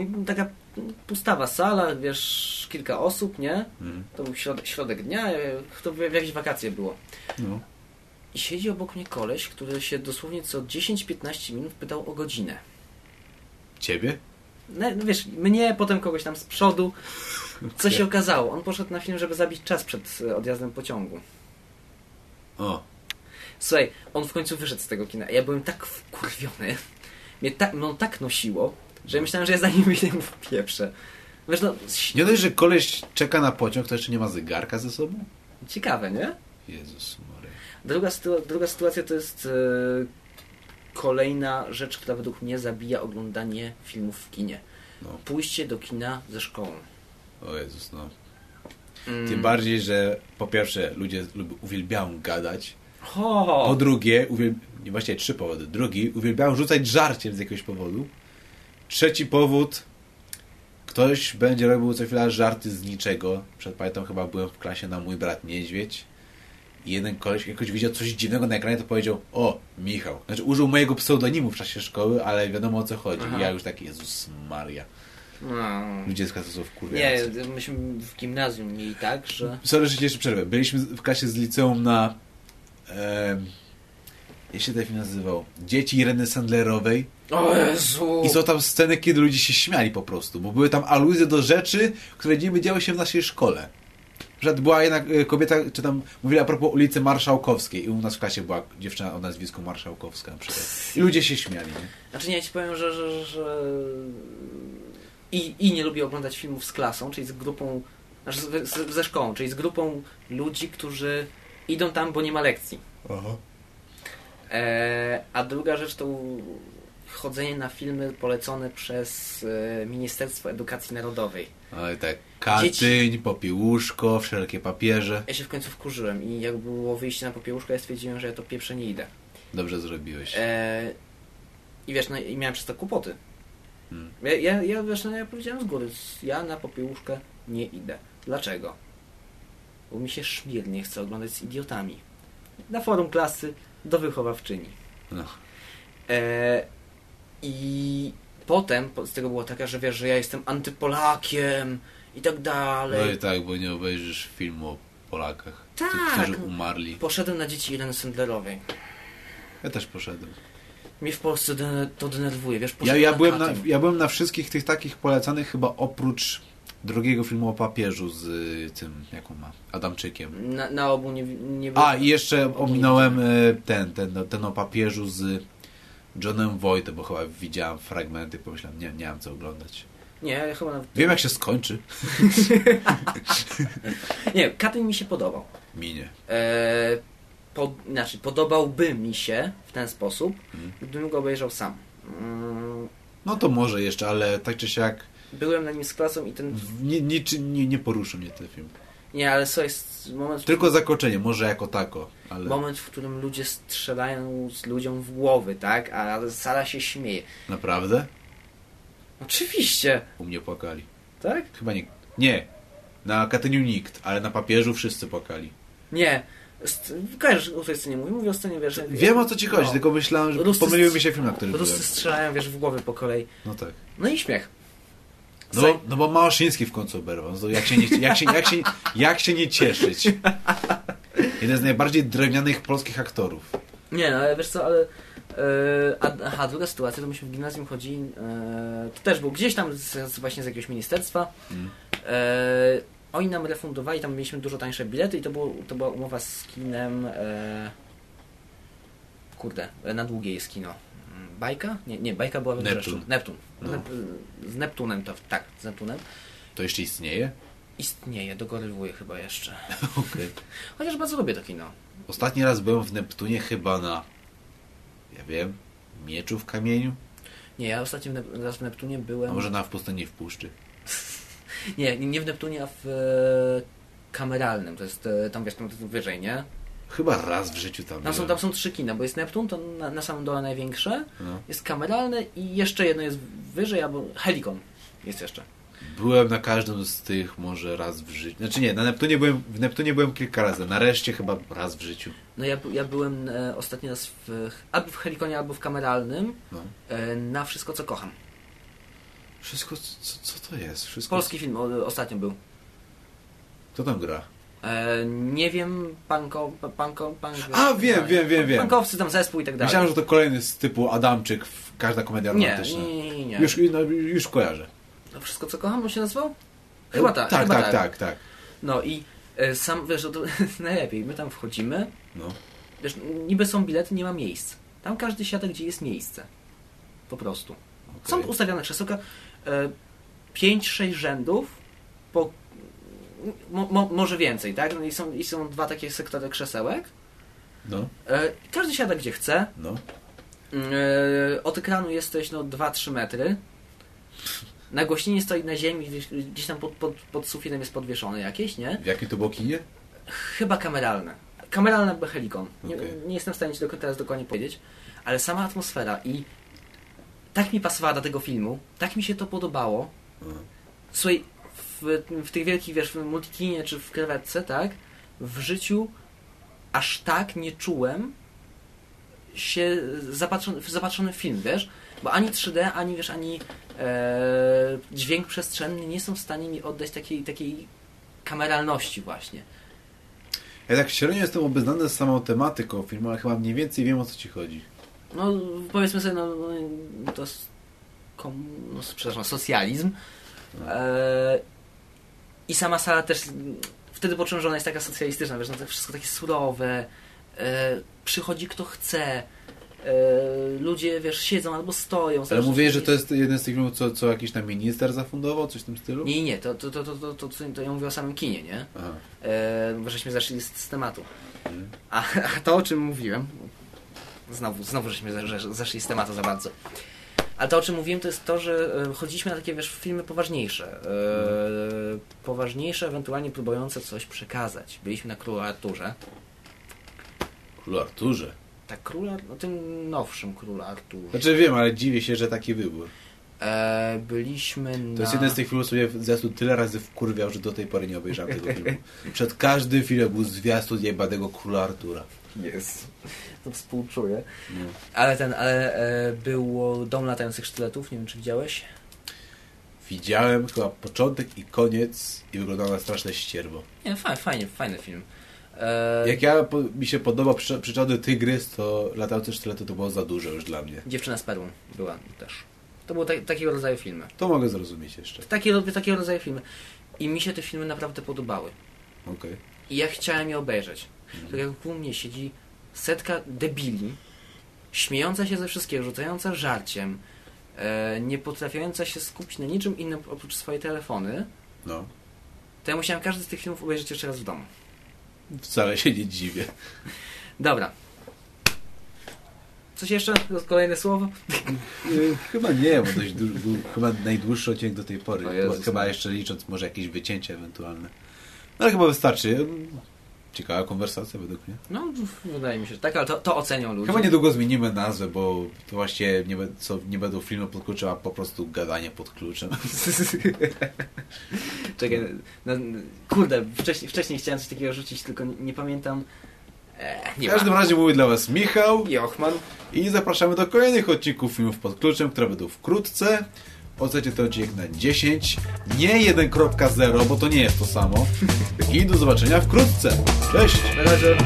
I taka pustawa sala, wiesz, kilka osób, nie? Mhm. To był środek, środek dnia, e, to w, w jakieś wakacje było. No. I siedzi obok mnie koleś, który się dosłownie co 10-15 minut pytał o godzinę. Ciebie? No, no wiesz, mnie, potem kogoś tam z przodu. Co się okazało? On poszedł na film, żeby zabić czas przed e, odjazdem pociągu. O. Słuchaj, on w końcu wyszedł z tego kina. Ja byłem tak wkurwiony. Mnie tak, no, tak nosiło, że myślałem, że ja za nim wyjdę w pieprze. Wiesz, no, Nie dość, że koleś czeka na pociąg, to jeszcze nie ma zegarka ze sobą? ciekawe, nie? Jezus Maria. Druga, sytu- druga sytuacja to jest e, kolejna rzecz, która według mnie zabija oglądanie filmów w kinie. No. Pójście do kina ze szkołą. O Jezus, no. Mm. Tym bardziej, że po pierwsze ludzie uwielbiają gadać, Ho! po drugie, uwiel... nie, właściwie trzy powody. Drugi, uwielbiają rzucać żarciem z jakiegoś powodu. Trzeci powód, ktoś będzie robił co chwila żarty z niczego. Przed pamiętam chyba byłem w klasie na mój brat niedźwiedź. I jeden koleś jakoś widział coś dziwnego na ekranie, to powiedział, o, Michał. Znaczy użył mojego pseudonimu w czasie szkoły, ale wiadomo o co chodzi. Aha. I ja już tak, Jezus Maria. No. Ludzie z klasy są Nie, wkurwiający. myśmy w gimnazjum mieli tak, że... Sorry, że jeszcze przerwę. Byliśmy w klasie z liceum na... jak się ten film nazywał? Dzieci Ireny Sandlerowej. O Jezu! I są tam sceny, kiedy ludzie się śmiali po prostu, bo były tam aluzje do rzeczy, które nie działy się w naszej szkole. Przykład była jedna e, kobieta, czy tam mówiła a propos ulicy Marszałkowskiej i u nas w klasie była dziewczyna o nazwisku Marszałkowska na przykład. I ludzie się śmiali, nie? Znaczy nie, ja ci powiem, że, że, że... I, I nie lubię oglądać filmów z klasą, czyli z grupą, znaczy z, z, ze szkołą, czyli z grupą ludzi, którzy idą tam, bo nie ma lekcji. Aha. E, a druga rzecz to chodzenie na filmy polecone przez e, Ministerstwo Edukacji Narodowej. Oj tak, Katyń, Popiełuszko, wszelkie papieże. Ja się w końcu wkurzyłem i jak było wyjście na Popiełuszko, ja stwierdziłem, że ja to pieprze nie idę. Dobrze zrobiłeś. E, I wiesz, no i miałem przez to kłopoty. Hmm. Ja, ja, ja, wiesz, no, ja powiedziałem z góry, ja na Popiełuszkę nie idę. Dlaczego? Bo mi się szmirnie chce oglądać z idiotami. Na forum klasy do wychowawczyni. No. E, I potem po- z tego była taka, że wiesz, że ja jestem antypolakiem i tak No dalej. i tak, bo nie obejrzysz filmu o Polakach, Tak. którzy umarli. Poszedłem na dzieci Ireny Sendlerowej. Ja też poszedłem. Mnie w Polsce to denerwuje, wiesz, Ja, ja, byłem na, ja byłem na wszystkich tych takich polecanych chyba oprócz drugiego filmu o papieżu z y, tym, jak on ma, Adamczykiem. Na, na obu nie, nie A, i jeszcze ominąłem y, ten, ten, ten o papieżu z Johnem Voight, bo chyba widziałem fragmenty, pomyślałem, nie, nie mam co oglądać. Nie, ja chyba nawet... Wiem jak się skończy. [laughs] Nie, Katyń mi się podobał. Minie. E, pod, znaczy, podobałby mi się w ten sposób, Mhm. gdybym go obejrzał sam. Mm, No to może jeszcze, ale tak czy siak byłem na nim z klasą i ten... nie, nie, nie, nie poruszył mnie ten film. Nie, ale co jest moment... Tylko zakończenie, może jako tako, ale Moment, w którym ludzie strzelają z ludziom w głowy, tak? A sala się śmieje. naprawdę Oczywiście, u mnie płakali. tak? Chyba nie. Nie. Na Katyniu nikt, ale na papieżu wszyscy płakali. Nie. Kojarzysz o tej scenie mówię? Mówię o scenie, wiesz... Wiem o co ci chodzi, no. tylko myślałem, że Ruscy pomyliły mi się film, na który byłem. Ruscy strzelają, wiesz, w głowy po kolei. No tak. No i śmiech. No, no bo Małaszyński w końcu oberwał. No jak, się nie, jak, się, jak, się, jak się nie cieszyć? Jeden z najbardziej drewnianych polskich aktorów. Nie, no ale wiesz co, ale... E, a, aha, druga sytuacja, to myśmy w gimnazjum chodzili, e, to też był gdzieś tam z, z, właśnie z jakiegoś ministerstwa. Mm. E, oni nam refundowali, tam mieliśmy dużo tańsze bilety i to, było, to była umowa z kinem... Kurde, na długie jest kino. Bajka? Nie, nie, Bajka była we Neptun. Wrzeszczu. Neptun. No. Z Neptunem to, tak, z Neptunem. To jeszcze istnieje? Istnieje, dogorywuje chyba jeszcze. [laughs] Okej. Chociaż bardzo lubię to kino. Ostatni raz byłem w Neptunie chyba na... Ja wiem... Mieczu w kamieniu? Nie, ja Nep- raz w Neptunie byłem... A może na w pustyni w puszczy? [laughs] Nie, nie w Neptunie, a w e, kameralnym. To jest e, tam wiesz, tam wyżej, nie? Chyba raz w życiu tam Tam są, tam są trzy kina, bo jest Neptun, to na, na samym dole największe, No. jest kameralne i jeszcze jedno jest wyżej, albo Helikon jest jeszcze. Byłem na każdym z tych może raz w życiu. Znaczy nie, na Neptunie byłem, w Neptunie byłem kilka razy. Nareszcie chyba raz w życiu. No ja, ja byłem e, ostatni raz w, albo w Helikonie, albo w kameralnym No. e, na Wszystko, co kocham. Wszystko, co, co to jest? Wszystko, Polski film o, ostatnio był. Kto tam gra? E, nie wiem, panko, panko, panko, A, wiem, wiem, wiem, wiem. Pankowcy, tam zespół i tak dalej. Myślałem, że to kolejny z typu Adamczyk, w każda komedia romantyczna. nie, nie, nie, nie. Już, no, już kojarzę. To Wszystko, co kocham, on się nazywał? Chyba tak, tak, chyba tak, tak, tak. No i e, sam, wiesz, no to [laughs] najlepiej, my tam wchodzimy, No. wiesz, niby są bilety, nie ma miejsc. Tam każdy siada, gdzie jest miejsce. Po prostu. Są okej. ustawione krzesełka, e, 5-6 rzędów, po, mo, mo, może więcej, tak? No i są, I są dwa takie sektory krzesełek. No, E, każdy siada, gdzie chce. no. E, od ekranu jesteś no 2-3 metry. Nagłośnienie stoi na ziemi, gdzieś, gdzieś tam pod, pod, pod sufitem jest podwieszone jakieś, nie? W to było kinie? Chyba kameralne. Kameralne by Helikon. Nie, nie jestem w stanie Ci do, teraz dokładnie powiedzieć, ale sama atmosfera i tak mi pasowała do tego filmu, tak mi się to podobało. No. Słuchaj, w, w tych wielkich, wiesz, w multikinie czy w krewetce, tak, w życiu aż tak nie czułem się zapatrzony, zapatrzony w film, wiesz? Bo ani 3D, ani wiesz, ani e, dźwięk przestrzenny nie są w stanie mi oddać takiej, takiej kameralności właśnie. Ja tak średnio jestem obeznany z samą tematyką filmu, ale chyba mniej więcej wiem o co ci chodzi. No powiedzmy sobie, no, no to jest kom, no, przepraszam, socjalizm. E, I sama sala też wtedy poczułem, że ona jest taka socjalistyczna, wiesz, no to wszystko takie surowe. E, przychodzi kto chce. E, ludzie, wiesz, siedzą albo stoją. Ale mówię, że to jest jeden z tych filmów, co, co jakiś tam minister zafundował, coś w tym stylu? Nie, nie, to, to, to, to, to, to, ja mówię o samym kinie, nie? Aha. E, żeśmy zeszli z, z tematu. Mhm. A, a to, o czym mówiłem, znowu, znowu żeśmy zeszli z tematu za bardzo. Ale to, o czym mówiłem, to jest to, że e, chodziliśmy na takie, wiesz, filmy poważniejsze. E, poważniejsze, ewentualnie próbujące coś przekazać. Byliśmy na Królu Arturze. Królu Arturze. Tak, Król Ar- no tym nowszym Królu Arturze. Znaczy wiem, ale dziwię się, że taki wybór. E, byliśmy na... To jest jeden z tych filmów, sobie zwiastun tyle razy wkurwiał, że do tej pory nie obejrzałem tego filmu. Przed każdym filmem był zwiastun jebanego Króla Artura. Jest. To współczuję. No. Ale ten, ale e, było Dom latających sztyletów, nie wiem czy widziałeś. Widziałem chyba początek i koniec i wyglądał na straszne ścierwo. Nie, fajnie, fajnie, fajny film. E, Jak ja, po, mi się podoba przy, przyczody Tygrys, to latające sztylety to było za dużo już dla mnie. Dziewczyna z perłą była też. To były ta, takiego rodzaju filmy. To mogę zrozumieć jeszcze. Takie, takiego rodzaju filmy. I mi się te filmy naprawdę podobały. Okej. I ja chciałem je obejrzeć. Tak jak u mnie siedzi setka debili, śmiejąca się ze wszystkiego, rzucająca żarciem, e, nie potrafiąca się skupić na niczym innym oprócz swojej telefony, No. to ja musiałem każdy z tych filmów obejrzeć jeszcze raz w domu. Wcale się nie dziwię. Dobra. Coś jeszcze? Kolejne słowo? Y, Chyba nie, bo dość był chyba najdłuższy odcinek do tej pory. Chyba, jeszcze licząc może jakieś wycięcia ewentualne. No ale chyba wystarczy. Ciekawa konwersacja według mnie. No, wydaje mi się, że tak, ale to, to ocenią ludzie. Chyba niedługo zmienimy nazwę, bo to właśnie nie, be- co, nie będą filmy pod kluczem, a po prostu gadanie pod kluczem. [laughs] Czekaj, no, kurde, wcześniej, wcześniej chciałem coś takiego rzucić, tylko nie, nie pamiętam. W każdym ma. razie mówi dla Was Michał Jochman. i zapraszamy do kolejnych odcinków filmów pod kluczem, które będą wkrótce. Ocencie ten odcinek na 10, nie 1.0, bo to nie jest to samo. I do zobaczenia wkrótce. Cześć! Na razie.